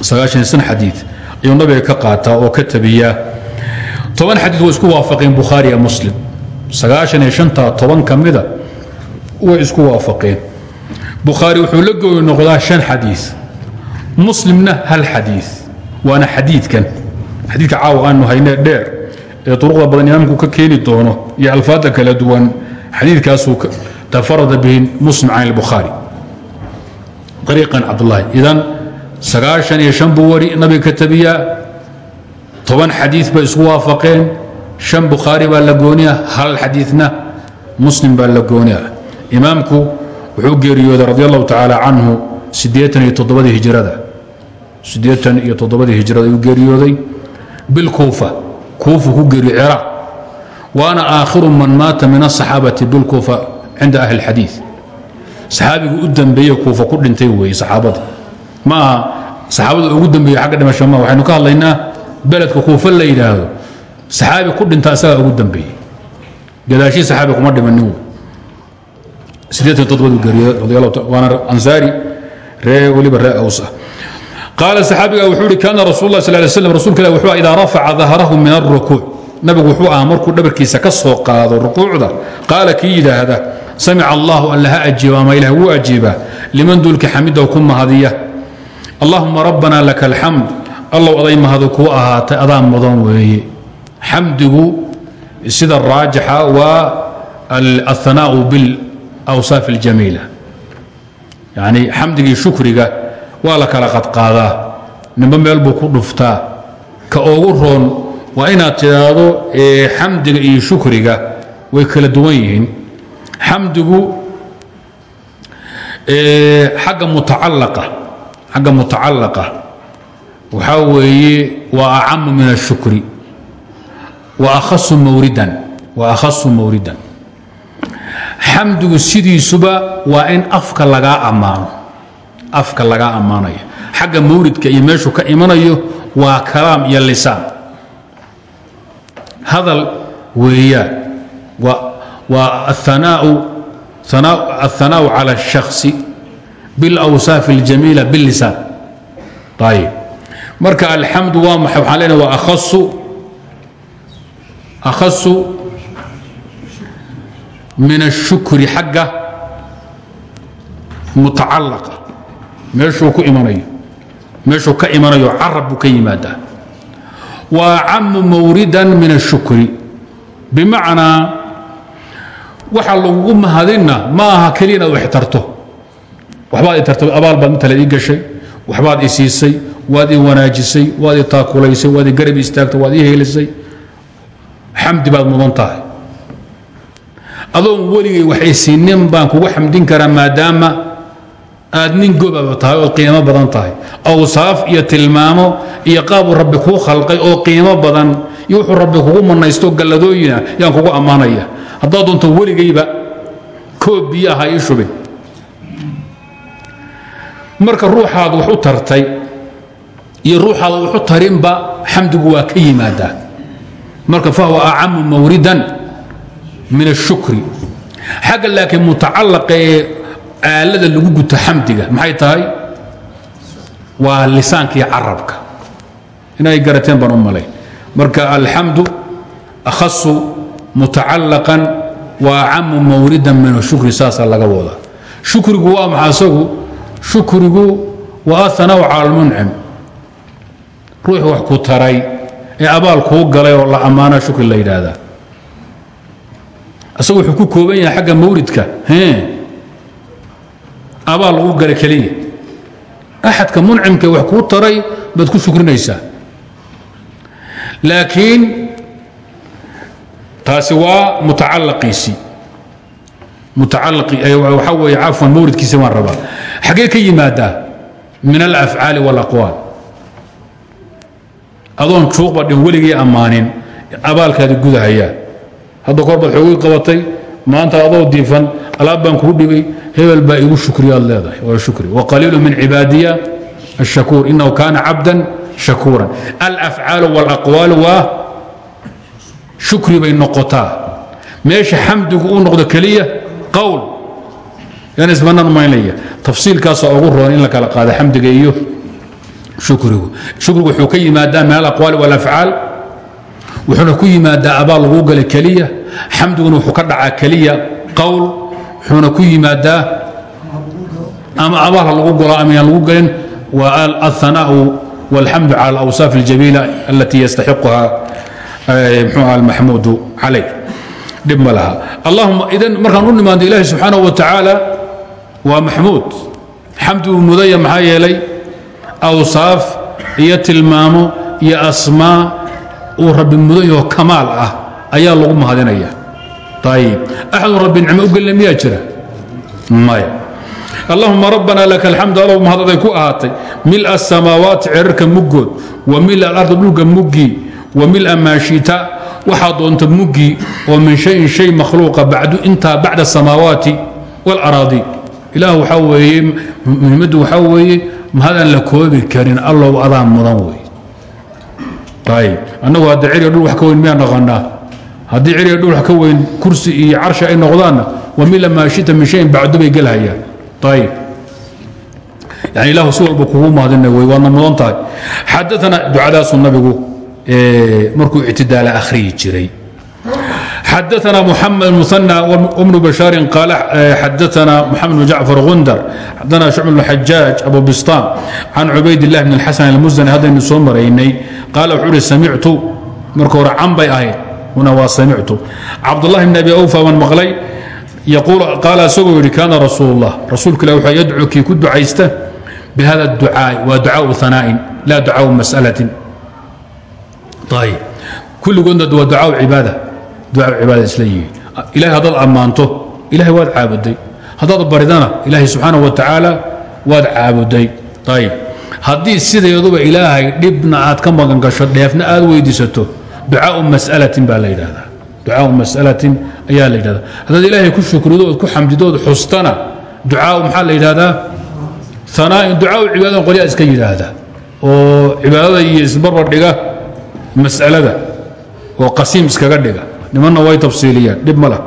sagaaan iyo san xadii ayuu nabiga ka qaataa oo ka tabiyaa toban xadiid way isku waafaqeen bukhaariya muslim. Sagaashan iyo shantaa toban ka mida way isku waafaqeen. Bukhaari wuxuu la gooyi noqdaa shan xadiid muslimna hal xadiid waana xadiidkan. Xadiidka caawa aanu hayne dheer ee duruqda badan imaamku ka keeni doono iyo alfaadda kala duwan xadiidkaasuu tafarada bihi muslim can albukhaari. Ariiqan cabdullaahi. Idan sagaashan iyo shan buu wari nabiga ka tabiyaa toban xadiid bay isku waafaqeen. Shan bukhaari baa la gooniya hal xadiidna muslim baa la gooni ah imaamku wuxuu geeriyooday radi allahu tacaala canhu siddeetan iyo toddobadii hijrada. Siddeetan iyo toddobadii hijrada ayuu geeriyooday. Bilkuufa kuufu ku geeriyo ciraaq. Waana aakhiru man maata min asaxaabati bilkuufa cinda ahli اlxadiid saxaabigu u dambeeye kuufa ku dhintay weeye saxaabada ma aha saxaabada ugu dambeeye xagga dhimasho ma waxaynu ka hadlaynaa beledka kuufa la yidhaahdo saxaabi ku dhinta asagaa ugu dambeeyey. Gadaashii saxaabi kuma dhimanin wey sideetan todobadu geeriyooday radi allahu ta waana ansaari ree weliba ree aws ah. Qaala saxaabiga wuxuu ihi kaana rasul lah sal lay slam rasulka ilah wuxuu idaa rafaca dahrahu min alrukuuc nabigu wuxuu ahaa markuu dhabarkiisa ka soo qaado rukuucda qaala kii yidhaahda samica allahu alla ha ajiiba ama ilah wuu ajiibaa liman duulka xamidahu ku mahadiya. Allahuma rabbana laka alxamd allow aday mahadu kuu ahaatay adaa mudan weeye xamdigu sida raajixa waa aلثanaaءu biاlawsaaf اljamiila yani xamdigii shukriga waa la kala qadqaadaa nimbo meel buu ku dhuftaa ka ugu roon waa inaad tidhaahdo xamdiga iyo shukriga way kala duwan yihiin xamdigu agga mutacalaqa xagga mutacalaqa waxaa weeye waa acamu min الshukri waakhasu mawridan wa akhasu mawridan xamdigu sidiisuba waa in afka lagaa ammaano afka lagaa ammaanayo xagga mawridka iyo meeshuu ka imanayo waa kalaam iyo lisaan hadal weeyaan waa aلثanaau cala الشhakhصi biاlawsaaf اljamiila biاllisaan ayib marka alxamdu waa maxay? Waxaan leenahay waa akhasu. Akhasu min ashukri xagga mutacalaqa. Ku imanayo. Meeshuu ka imanayo carab buu wa acamu mawridan min ashukri bimacnaa waxa lagugu mahadina ma aha keliya wax tarto. Waxbaad i abaal baad inta la ii gashay waad i wanaajisay waad i taakulaysay waad i garab istaagtay waad ii heelisay xamdi baad mudan tahay. Adoon weligay wax isiinin baan kugu xamdin karaa maadaama aad nin gobaba tahay ood qiimo badan tahay. Awsaaf iyo tilmaamo iyo qaabuu rabbi kuu khalqay oo qiimo badan iyo wuxuu rabbi kugu manaysto galladooyina yaan kugu ammaanaya. Haddaad doonto weligayba koob biyo aha marka ruuxaad wax u tartay iyo ruuxaada wuxu tarinba xamdigu waa ka yimaadaa marka fahwa acamu mawridan min ashukri xagga laakiin mutacalaqa ee aalada lagu guto xamdiga maxay tahay? Waa lisaankii carabka. Inay garateen baan malay. Marka alxamdu ahasu mutacalaqan wa acamu mawridan min ashukri saasaa laga wadaa shukrigu waa maxaa shukrigu waa ahanaaw cala almuncim ruuxu wax ku taray ee abaal kuu galay oo la ammaana shukri la yidhaahdaa isagu wuxuu ku kooban yahay xagga mawridka abaal lagu gala keliya. Axadka muncimka wax kuu taray baad ku shukrinaysaa laakiin taasi waa mutacalaqiisii waxaa weeye cafwan mawridkiisi waan rabaa. Xaggee ka yimaadaa min alafcaali wاlaqwaal adoon juuqbadhin weligii ammaanin abaalkaadi gudahayaa. Hadda korbaad xoogii qabatay maanta adoo diifan alaab baan kuu dhigay hebel baa igu shukriyaad leedahay waa shukri. Waqaliilu min cibaadiya ashakuur inahu kaana cabdan shakuuran. Alafcaalu walaqwaalu waa shukri bay noqotaa. Meesha xamdigu uu noqdo keliya qowl yan ismanaan umaynaya tafsiilkaasoo ugu roon in la kala qaada xamdiga iyo shukrigu shukrigu wuxuu ka yimaadaa min alaqwaali wاlafcaal wuxuuna ku yimaadaa abaal lagu gala keliya xamdiguna wuxuu ka dhacaa keliya qowl wuxuuna ku yimaadaa ama abaalha lagu galo ama yaan lagu gelin waa alhanaaءu wاlxamdu calى اlawsaaf اljamiila alati yastaxiquha mxuuha almaxmuudu calayh dhib ma laha allahuma idan markaan u nimaando ilaahi subxaanaه wa tacaala waa maxmuud xamdi uu mudaya maxaa yeelay Awsaaf iyo tilmaamo iyo asmaa uu rabbi mudan yaho kamaal ah ayaa lagu mahadinaya. Ayib axadu rabbi nicmo u gelina miyaa jira? Maya. Allahuma rabbana laka alxamdu allow mahadaday ku ahaatay. Mil asamaawaati cerarka muggood wa mil alardi dhulka muggii wa mila maa shita waxaa doonta muggii oo min shayin shay makhluuqa bacdu intaa bacda asamaawaati wاlaraadi ilaah waxaa weeye mahadaan la koobi karin allow adaa mudan wey. Ayb annagu hadda ceriga dhul wax ka weyn miyaa naqanaa haddii ceriga dhul wax ka weyn kursi iyo carshi ay noqdaanna wa mila maa shita min shayin bacdu bay gelhayaan ayb yani ilahu si walba kugu mahadina wey waadna mudan tahay. Xadaana ducadaasuu nabigu markuu ictidaala akhriyi jiray xadaana muxamed muana bnu bashaari qaal xadaana moxamed bn jacfar gundar xadaana shucb bn xajaaj abu bistaan can cubaydillahi bn alxasan almusani haddaynu soo maraynay qaal wuxuu uhi samictu marka hore can bay ahayd una waa samictu cabdullahi bn abi awfa baan maqlay qaal isagoo yidhi kaana rasuulullah rasuulka ilah wuxuu yadcu kii ku ducaysta bihada ducaai waa ducaau hanaa'in laa ducaau mas'alatin ayb kulligoodna waa ducaau cibaada ducaau cibaada isla yihiin ilahay haddaad ammaanto ilahay waad caabuday. Haddaad baridana ilaahay subxaanaه wa tacaala waad caabuday. Ayb haddii sideeduba ilaahay dhibna aad ka magan gasho dheefna aad weydiisato ducaau mas'alatin baa la yidhahdaa ducaau mas'alatin ayaa la yidhahdaa haddaad ku shukrido ku xamdidood xustana ducaau maxaa la yidhahdaa anaain ducaau cibaadadan qolyaa iska yidhaahda oo cibaadada iyo isbarbar dhiga mas'alada oo qasiim iskaga dhiga nimanna way tafsiiliyeen dhib ma leh.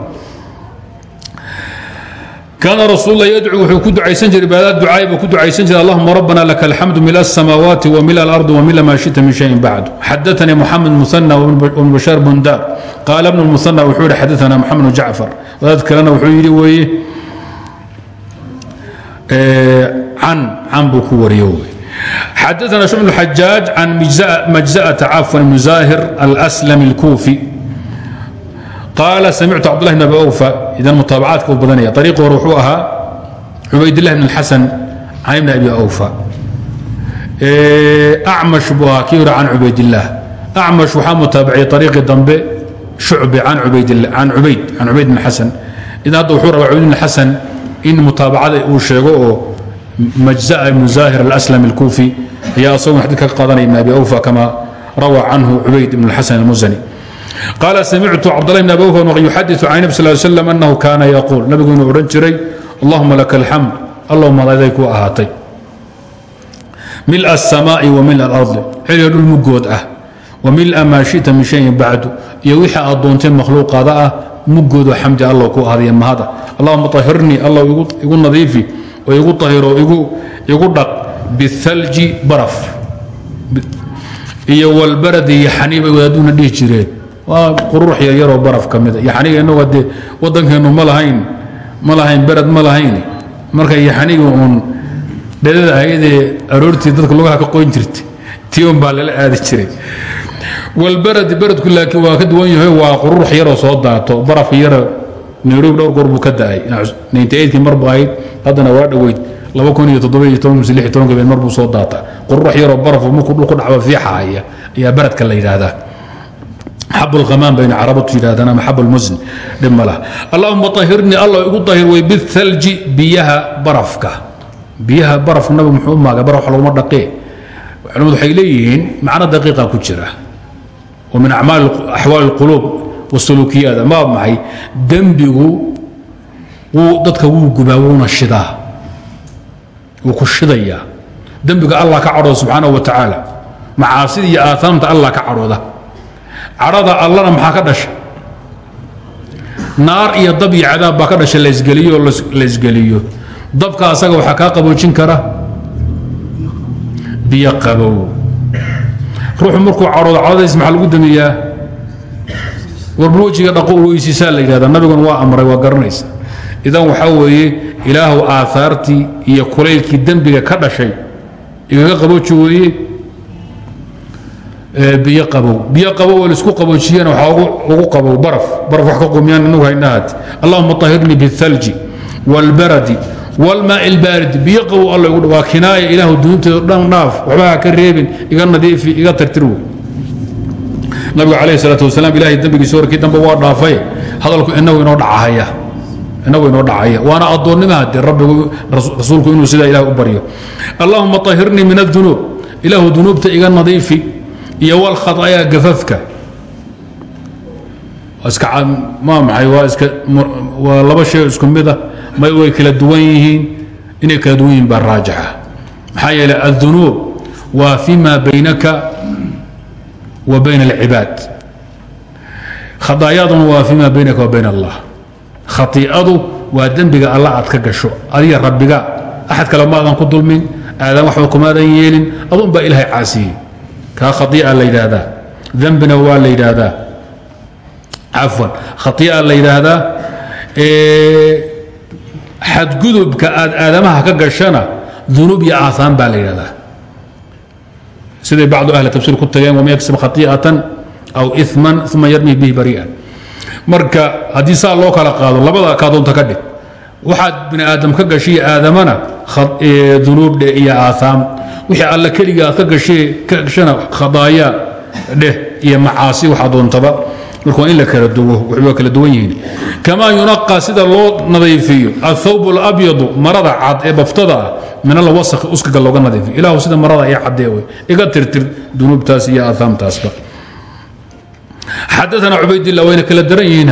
Kaana rasuulula wuxuu ku ducaysan jiray ibaadaad ducaay ku ducaysan jiray allahuma rabbana laka alxamdu mila asamaawaati wa mila alardi wa mila maa shita min shayin bacdu xadaanii moxamed musana wbn bashaar bundaab qaala bnu musana wuxuu yihi xadaana moxamed jacfar wadaad kalena wuxuu yidhi weeye eh, can can buu ku wariyo xadaana shum xajaaj can majzata cafwan ibnu zaahir alslami alkuufi qaala samictu cabdulahi bn abi awfa idan mutaabacaadka u badanaya ariiqi hore wuxuu ahaa cubaydillahi bn xasan can ibni abi awfa acmash buu ahaa kii hore can cubaydillaah acmash waxaa mutaabaciyay ariiqii dambe shucbi can cubayd bn xasan idan hadda wuxuu rabaa cubayd bn xasan in mutaabacada uu sheego oo majza'a ibnu zahir alaslam alkuufi ayaa asaguna xadid ka qaadanaya ibn abi awfa kama rawى canhu cubayd ibn xasan almusani qaala samictu cabdulahi bn abi wfa yuxadiu can nab sal slam annahu kaana yaquul nabigu inuu jiray allahuma laka alxamd allahumadaday ku ahaatay mil asamaai wa mil alardi xilliga dhul mugood ah wa mila maa shita min shayin bacdu iyo wixii aad doontee makhluuqaada ah mugoodo xamdi ku ahadiya mahada allahuma ahirnii alla igu nadiifi oo igu ahiro igu dhaq bialji baraf iyo walbaradi iyo xaniibay wadaaduna dhihi waa qurux yaryaroo baraf ka mida yaxaniga innagu haddee waddankeennu ma lahayn ma marka yaxaniga uun dhedada ayadee aroortii dadka lugaha ka qoyn jirtay tii un baa lala aadi jiray. Walbaradi beradku laakiin waa ka duwan yahay waa qurux yaroo soo daato. Barafka yara nairobi dhowr goor ka da'ay. Kii marbu ahayd haddana waa dhoweyd. laba kun iyo mar buu soo daata qurux yaroo barafu markuu dhul ku dhacba fiixahaya ayaa baradka la yidhaahdaa xab lhamaan bayna carabatu yidhahdaan ama xab lmusn dhib ma laha allahuma ahirnii allah igu ahir wey biالthalji biyaha barafka biyaha barafka nabigu muxuu maaga baraf laguma dhaqee culimadu waxay leeyihiin macno daqiiqa ku jira oo min acmaal axwaal اlquluub wasulukiyaada maa maxay dembigu wuu dadka wuu gubaa wuuna shidaa wuu ku shidayaa dembiga allah ka cadhooda subxaanaه wa tacaala macaasida iyo aaaamta allah ka cadhooda cadhada allana maxaa ka dhasha? Naar iyo dab iyo cadaab baa ka dhasha laysgeliyo oo laysgeliyo. Dabka asaga waxaa kaa qaboojin kara? Biyo qabow. Ruuxu markuu cadhoodo cadhadiis maxaa lagu damiyaa? Warba wejiga dhaqo weysiisaa la yidhahda nabiguna waa amray waa garanaysa. Idan waxaa weeye ilaahu aahaartii iyo kulaylkii dembiga ka dhashay igaga qabooji weeye biyo qabow biyo qabow oo laisku qaboojiyana waxaa ugu qabow baraf baraf wax ka qumiyaan inagu haynahaati allahuma طahirnii biالthalji wاlbaradi wاlmaai اlbaaridi biyo qabow alla igu waa kinaaya ilaahu duunteedo dhan dhaaf waxba ha ka reebin iga nadiifi iga tartir wey nabigu calayh الsalaaة wasalaam ilahay dembigiisa horkii dambe waa dhaafay hadalku inagu inoo dhacahaya inagu inoo dhacaya waana addoonnima de rabbigu rasuulku inuu sidaa ilah u baryo allahuma طahirnii min الdunuub ilaahu dunuubta iga nadiifi iyo wlkhaطaya gafafka iska ma maxay waa iska waa laba shay isku mida may way kala duwan yihiin inay kala duwan yihiin baa raajixa maxaa yeelay الdunuub waa fima baynaka wa bayna اlcibaad khadaayaduna waa fima baynaka wa bayn allah khaiicadu waa dembiga alla aad ka gasho adiga rabbiga axad kale maadan ku dulmin aadan waxba kumaadan yeelin adun baa ilaahay caasiyey kaa khaiica la yidhaahdaa. Dembina waa la yidhaahdaa. Cafwan. Khaiica la yidhaahdaa xadgudubka aad aadamaha ka gashana dunuub iyo aasaan baa la yidhahdaa siday bacdu ahli tafsiir ku tageen waman yaksib khaiicatan aw iman uma yarmih bihi bari'an. Marka haddii saa loo kala qaado labada kaadoonta ka dhig. Waxaad bini aadam ka gashay aadamana dunuubdhe iyo aaaam wixii alla keliga aad ka gashana khadaaya dheh iyo macaasi waxa doontaba marka waa in la kala duwo waa kala duwan yihiin. Kamaa yunaqa sida loo nadiifiyo athawb اlabyadu marada cad ee baftada ah min alwasqi uskaga looga nadiifiyo. Ilahu sida marada iyo cadee wey iga tirtir dunuubtaas iyo aaaamtaasba xadaana cubaydillah wayna kala daran yihiin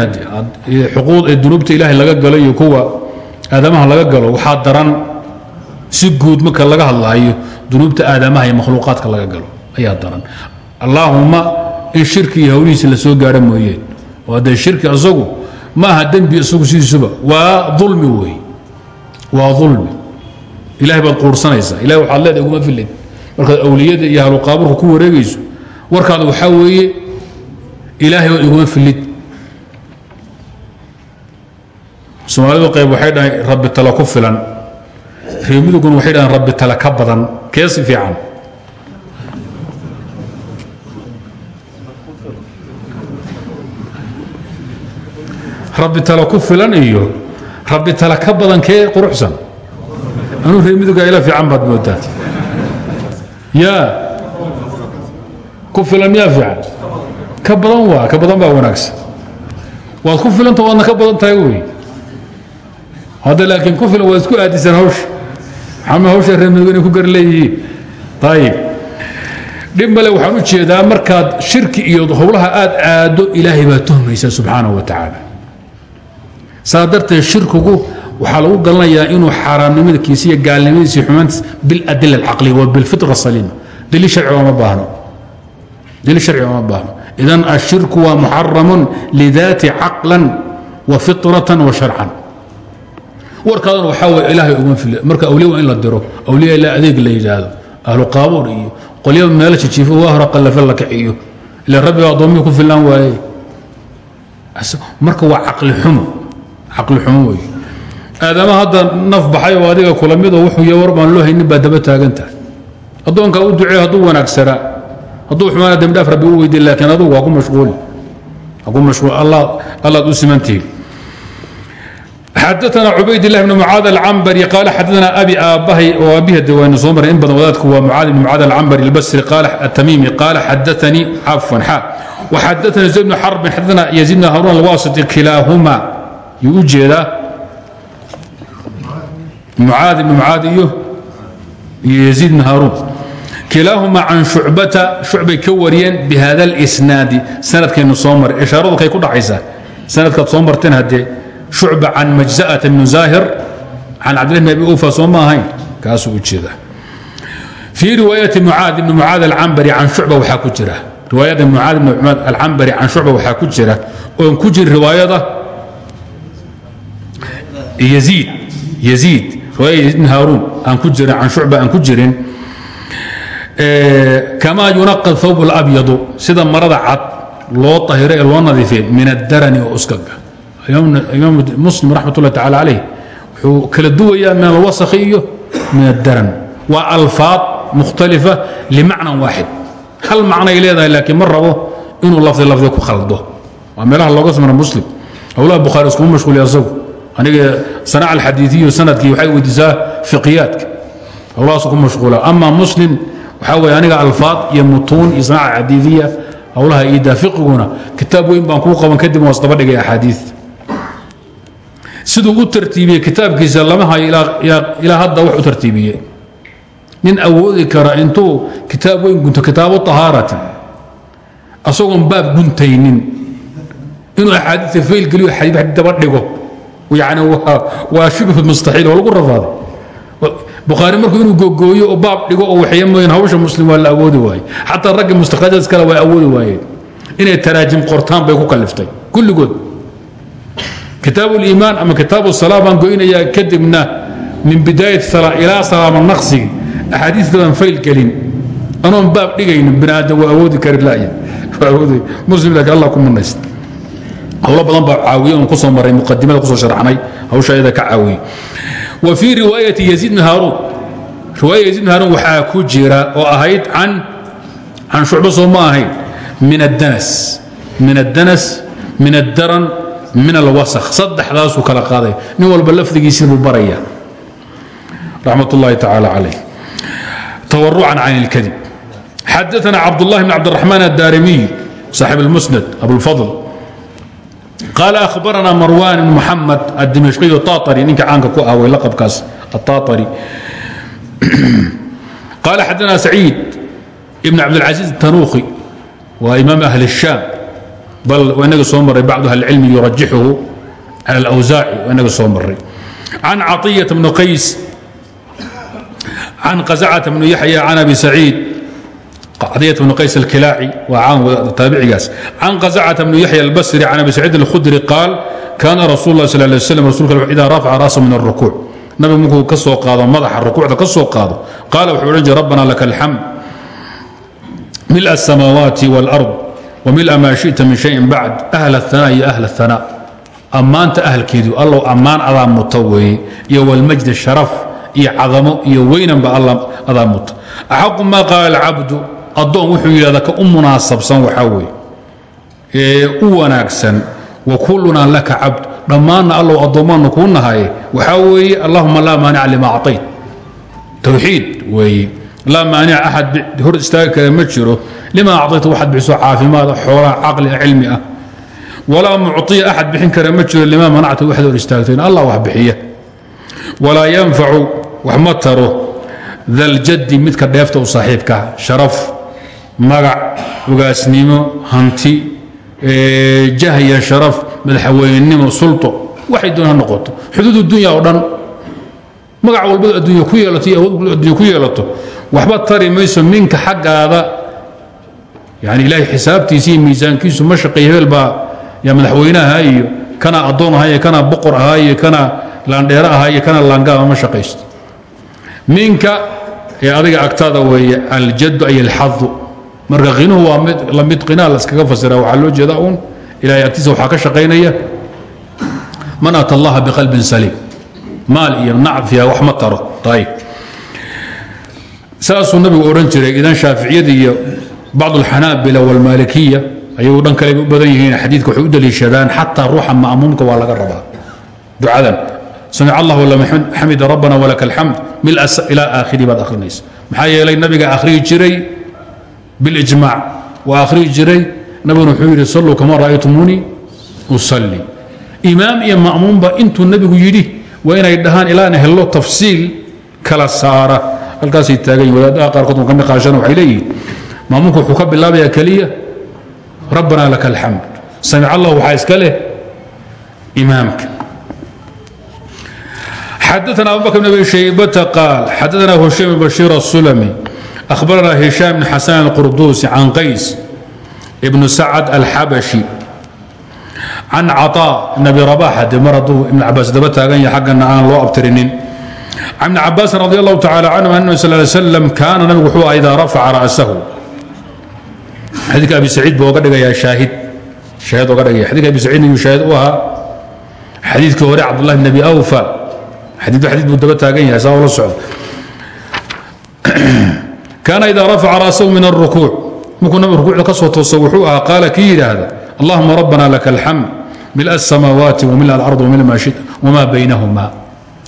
xuquuq dunuubta ilaahay laga galo iyo kuwa aadamaha laga galo waxaa daran si guud marka laga hadlaayo dunuubta aadamaha iyo makhluuqaadka laga galo ayaa daran. Allaahuma in shirki hawlihiisa la soo mooyeen oo haddee shirki isagu ma aha dembi isagu sidiisuba. Waa dulmi wey waa ulmi ilahay baad quursanaysaa ilahay waxaad leedahay uguma filid markaad awliyada iyo ahluqaaburka ku wareegayso warkaada waxaa weeye ilaahay baad iguma filid soomaalidu qayb waxay dhahay rabbi tala ku filan reemiduguna waxay dhahaan rabbi tala ka badan keesi fiican. Rabbi tala ku filan iyo rabbi tala ka badan kee quruxsan? Anuu reemiduga ila fiican baad moodaa. Yaa ku filan miyaa fiican? Ka badan waa ka badan baa wanaagsan. Waad ku filanta waadna ka badan tahay wey. Hadda laakiin ku filan waad isku aadisaan hawsha maxama hawsha reemiduga inay ku gar leeyihiin ayib dhib waxaan u jeedaa markaad shirki iyo howlaha aad aado ilaahay baa tuhmaysa subxaanahu wa tacaala. Saa darteed shirkigu waxaa lagu galanayaa inuu xaaraamnimadakiisa iyo gaalnimadiisa iyo xumaantiis biladila alcaqliya wa bilfitra saliima daliil sharci ooma baahno. Daliil sharci ooma baahno. Idan ashirku waa muxaramun lidaati caqlan wa fitratan wa sharcan warkaadana waxaa way ilaahay uguma fil marka awliya waa in la diro. Awliya ilaa adeeg la yidhaahdo. Ahlu qaabuur iyo qolyo meelo jijiifo waa hore qallafe la kiciyo. Ila rabbiga addoommihii ku fillaan waaye. Marka waa caqli xumo. Caqli xumo wey aadama hadda naf baxay oo adiga kula midoo wuxuu war baan loo haynin baa daba taagan tahay. U duceey hadduu wanaagsanaa hadduu xumaana dembidhaaf rabbi u weydiin laakiin adugu waa ku mashquuli waa ku mashquul. Allaad u xadana cubaydilah bn mucaad alcambari qaal xadana abi aabbahay oo aabbiha dawaani soo marray in badan wadaadku waa mucaad bn mucaad alcambari albasri atamiimi qaala xadaanii cafan xa waxadaanii zayd bnu xarbin xadana yaziid bn haruun alwaasiti kilaahuma yuu u jeedaa mucaad ibn mucaad iyo iyo yaziid bn haruun kilaahumaa can shucbata shucbay ka wariyeen bi hada alisnaadi sanadkaynu soo maray ishaaradu kay ku dhacaysaa sanadkaad soo marteen haddee shucba can majza'ata bnu zaahir can cabdillahi bn abi ufa soo ma ahayn kaasuu u jeedaa fii riwaayati mucaad ibni mucaad alcambari can shucba waxaa ku jira riwaayada mucaad ibn mucaad alcambari can shucba waxaa ku jira oon ku jiri riwaayada yaziid yaziid riwaayada yaziid bn haaruun aan ku jirin can shucba aan ku jirin kamaa yunaqad thawb اlabyadu sida marada cad loo tahiro ee loo nadiifay min addarani oo uskaga imaam muslim raxmat ullahi tacala wuxuu kala duwayaa min alwasakhi iyo min addaran waa alfaad mukhtalifa limacnan waaxid hal macnay leedahay laakiin ma rabo inuu lafdi ku khaldo. Waa meelaha looga samra muslim. Howlaha bukhaari iskuma mashquuliya asagu. Aniga sanac alxadiidiyu sannadkii waxay weydiisaa fiqiyaadka howlahaasu ku mashquula ama muslim waxaa aniga alfaad iyo mutuun iyo sanaca xadiidiya howlaha iidaa fiqiguna kitaab weyn baan kuu qaban kadib waa isdaba dhigay siduu u tartiibiyey kitaabkiisa lama hayo ilaa hadda wax u tartiibiyey. Nin awoodi kara intuu kitaab weyn gunto kitaabu طahaarati asagoon baab guntaynin. Inuu axaadiia fayl geliyo xadii daba dhigo. Yani waa shibhu mustaxiil oo lagu rafaaday bukhaari markuu inuu gogooyo oo baab dhigo oo waxya mooyeen hawsha muslim waa la awoodi waaye. Xataa ragga mustakhajaas kale waa awoodi waayeen inay taraajim qortaan bay ku kaliftay kulligood kitaab اliimaan ama kitaab الsalaa baan goynayaa kadibna min bidaayat ilaa salaama naqsigi axaadiista baan fayl gelin anoon baab dhigaynin bini aadam waa awoodi kari laaya muslim laakiin allah ku munaysta howlo badan baa caawiye oon kusoo maray muqadimada kusoo sharxnay hawsha ayada ka caawiyey wa fii riwaayati yaziid bn haaruun riwaaya yaziid bn haaruun waxaa ku jira oo ahayd can can shucbo soo ma ahayn min addanas min addanas min addaran min alwasakh saddexdaasuu kala qaaday. Nin walba lafdigiisii buu baraya. Raxmat ullahi tacaala calayh. Tawarucan can ilkadib xadaana cabdullahi bn cabdiraxmaan addaarimiy saaxib almusnad abulfadl qaala ahbarana marwan bn muxamed addimashqiyu taatari ninka caanka ku ah way laqabkaas ataatari qaala xadaana saciid ibn cabdilcasiis tanuuqi waa imaam ahli الshaam bal inaga soo maray bacdu ahli cilmi yurajixuhu cala alawsaaci inaga soo maray can caطiyata bni qays can qasacata bni yaxya can abi saciid caطiyata bni qays alkilaaci waa caan taabicigaas can qasacata bni yaxya albasri can abi saciid alkhudri qaal kaana rasuul lah sal lay slam rasulka idaa rafaca ra'sa min alrukuuc nabigu markuu ka soo qaado madaxa rukuucda ka soo qaado qaala wuxuu odhan jira rabbana laka alxamd mil الsamaawaati wاlأrض wmila maa shiئta min shayin bacd ahl الثanaa iyo ahl الثanaa ammaanta ahalkeedu allow ammaan adaa muta weeye iyo wاlmajd sharaf iyo cadamo iyo weynanba adaa muta axaqu maa qaala اlcabdu addoon wuxuu yidhahda ka u munaasabsan waxaa weeye ee u wanaagsan wakulunaa laka cabd dhammaanna allow addoommaannu kuu nahaye waxaa weeye allahuma laa maanica lima acطayt towxiid weeye laa maanica axad hor istaagi kara ma jiro. Lima acطayta waxaad bixiso caafimaada xoolaa caqli cilmi ah. Walaa mucطiya axad bixin kara ma jiro lima manacta waxaad hor istaagtayn allah wax bixiya. Walaa yanfacu wax ma taro. Daljaddi midka dheefta u saaxiibkaa sharaf magac ugaasnimo hanti jahya sharaf madaxweynenimo sulto waxay doon ha noqoto. Xuduud dunya oo dhan magac walbada adduunya ku yeelato waxba tari mayso minka xaggaada. Yani ilaahay xisaabtiisa iyo miisaankiisu ma shaqeey hebel baa yaa madaxweynaha iyo kana addoon ahaa iyo kana boqor ahaa iyo kana laandheero ahaa iyo kana laangaaba ma shaqaysto. Minka ee adiga agtaada weeye aljaddu ay alxadu marka qinuhu waa mid la mid qinaa laskaga fasira waxaa loo jeedaa uun ilahay agtiisa waxaa ka shaqaynaya. Man ata allaha biqalbin saliim maal iyo nacfiya wax ma taro. Ayib saasuu nabigu odhan jiray idan shaaficiyada iyo bacd alxanaabila walmaalikiya ayagu dhan kale u badan yihiin xadiidka waxay u daliishadaan xataa ruuxa ma'muumka waa laga rabaa. Ducadan samic allah xamida rabbana walaka alxamd mil ilaa aakhiri baad akhrinaysa. Maxaa yeelay nabiga akhriyi jiray bilijmaac waa akhriyi jiray nabiguna wuxuu yidhi salluu kama ra'aytumuunii usalli. Imaam iyo ma'muumba intuu nebigu yidhi waa inay dhahaan ilaana hello tafsiil kala saara halkaasay taagan yihiin wadaadaha qaarkood an ka niqaashana waxay leeyihiin maamuulku wuxuu ka bilaabayaa keliya rabbanaa laka alxamd samic allah waxaa iska leh imaamka. Xadaana abubakr bn abi shaybata qaal xadaana hushaym bn bashiir asulami ahbaranaa hishaam bn xasan alqurduusi can qays ibnu sacad alxabashi can caطaa bn abi rabax haddee mar hadduu ibn cabaas daba taagan yahay xaggana aan loo abtirinin can bn cabaasi radi allahu tacaala canhum ana sal slam kaana nabigu wuxuu aha ra'sahu xadiika abi saciid buu oga dhigayaa shaahid shaahid oga dhigaya abi saciidna yuu shaahid u ahaa xadiidkii hore cabdullahi bn awfa xadiidba xadiid buu taagan yahay saa ula socda kaana idaa ra'sahu min alrukuuc markuu nabigu rukuucda ka soo tooso wuxuu ahaa qaala kii yidhaahda allahuma rabbana laka alxamd mila asamaawaati wamila alard wama baynahuma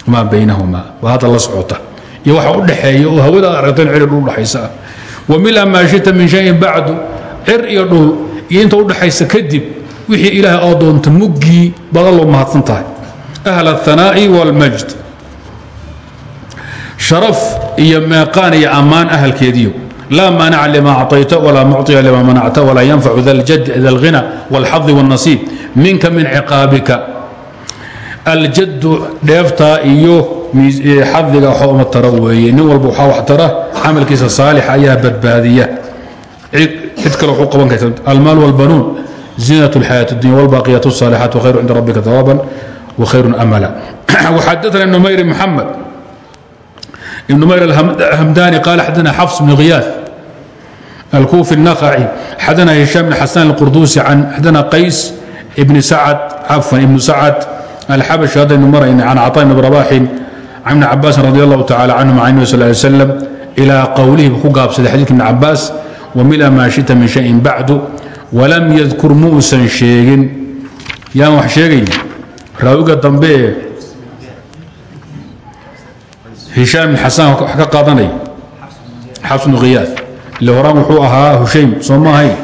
ربنا لك الحمد ملء السماوات وملء الأرض وملء ما شئت وما بينهما وما بينهما وهذا الله سبحانه يوحى أدحي وهودا أرغتين عرر أدحيسا وملء ما شئت من شيء بعد عر يدل ينت أدحيس كذب وحي إله أضون تمجي بغلو ما هتنتهي أهل الثناء والمجد sharaf iyo meeqaan iyo ammaan ahalkeediyo laa maanaca lima acطayta walaa mucطiya lima manacta walaa yanfacu da ljad da اlghina wاlxadi wالnasiib minka min ciqaabika aljaddu dheeftaa iyo xadiga waxba uma tara weeye nin walba waxaa wax tara camalkiisa saalixa ayaa badbaadiya cid kale waxu qaban karta almaal wاlbanuun zinaة اlxayaaة اdunya wاlbaaqiyaat الصaalixaat wkhayru cinda rabbika ثawaaban wkhayru amala [clears throat] وxadaثna numayr mxamed ابن مير الهمداني قال حدثنا حفص بن غياث الكوفي النخعي حدثنا هشام بن حسان القردوسي عن حدثنا قيس ابن سعد عفوا ابن سعد alxabashi haddaynu marayna can caطaa bn rabaxin can bni cabaasin radi allahu tacala canhum can nebi sal ly slam ilaa qowlihiibu ku gaabsaday xadidka bni cabaas wamila maa shita min shayin bacdu walam yadkur muusan sheegin yaan wax sheegayn raawiga dambe ee hishaam xasaan wax ka qaadanay xabsnu khiyaad ile horaan wuxuu ahaa hushaym soo ma ahayn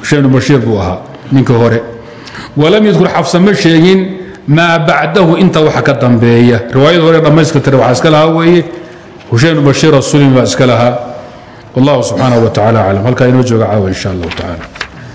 hushaym bnu bashiir buu ahaa ninkii hore walam yadkur xabsa ma sheegin maa bacdahu inta waxa ka dambeeya. Riwaayada hore dhammayska tire waxaa iska lahaa weeye. Hushaym bn bashiir asulmi baa iska lahaa. Wallahu subxaanaه wa tacala aclam. Halkaa inoo jooga caawa in sha allahu tacala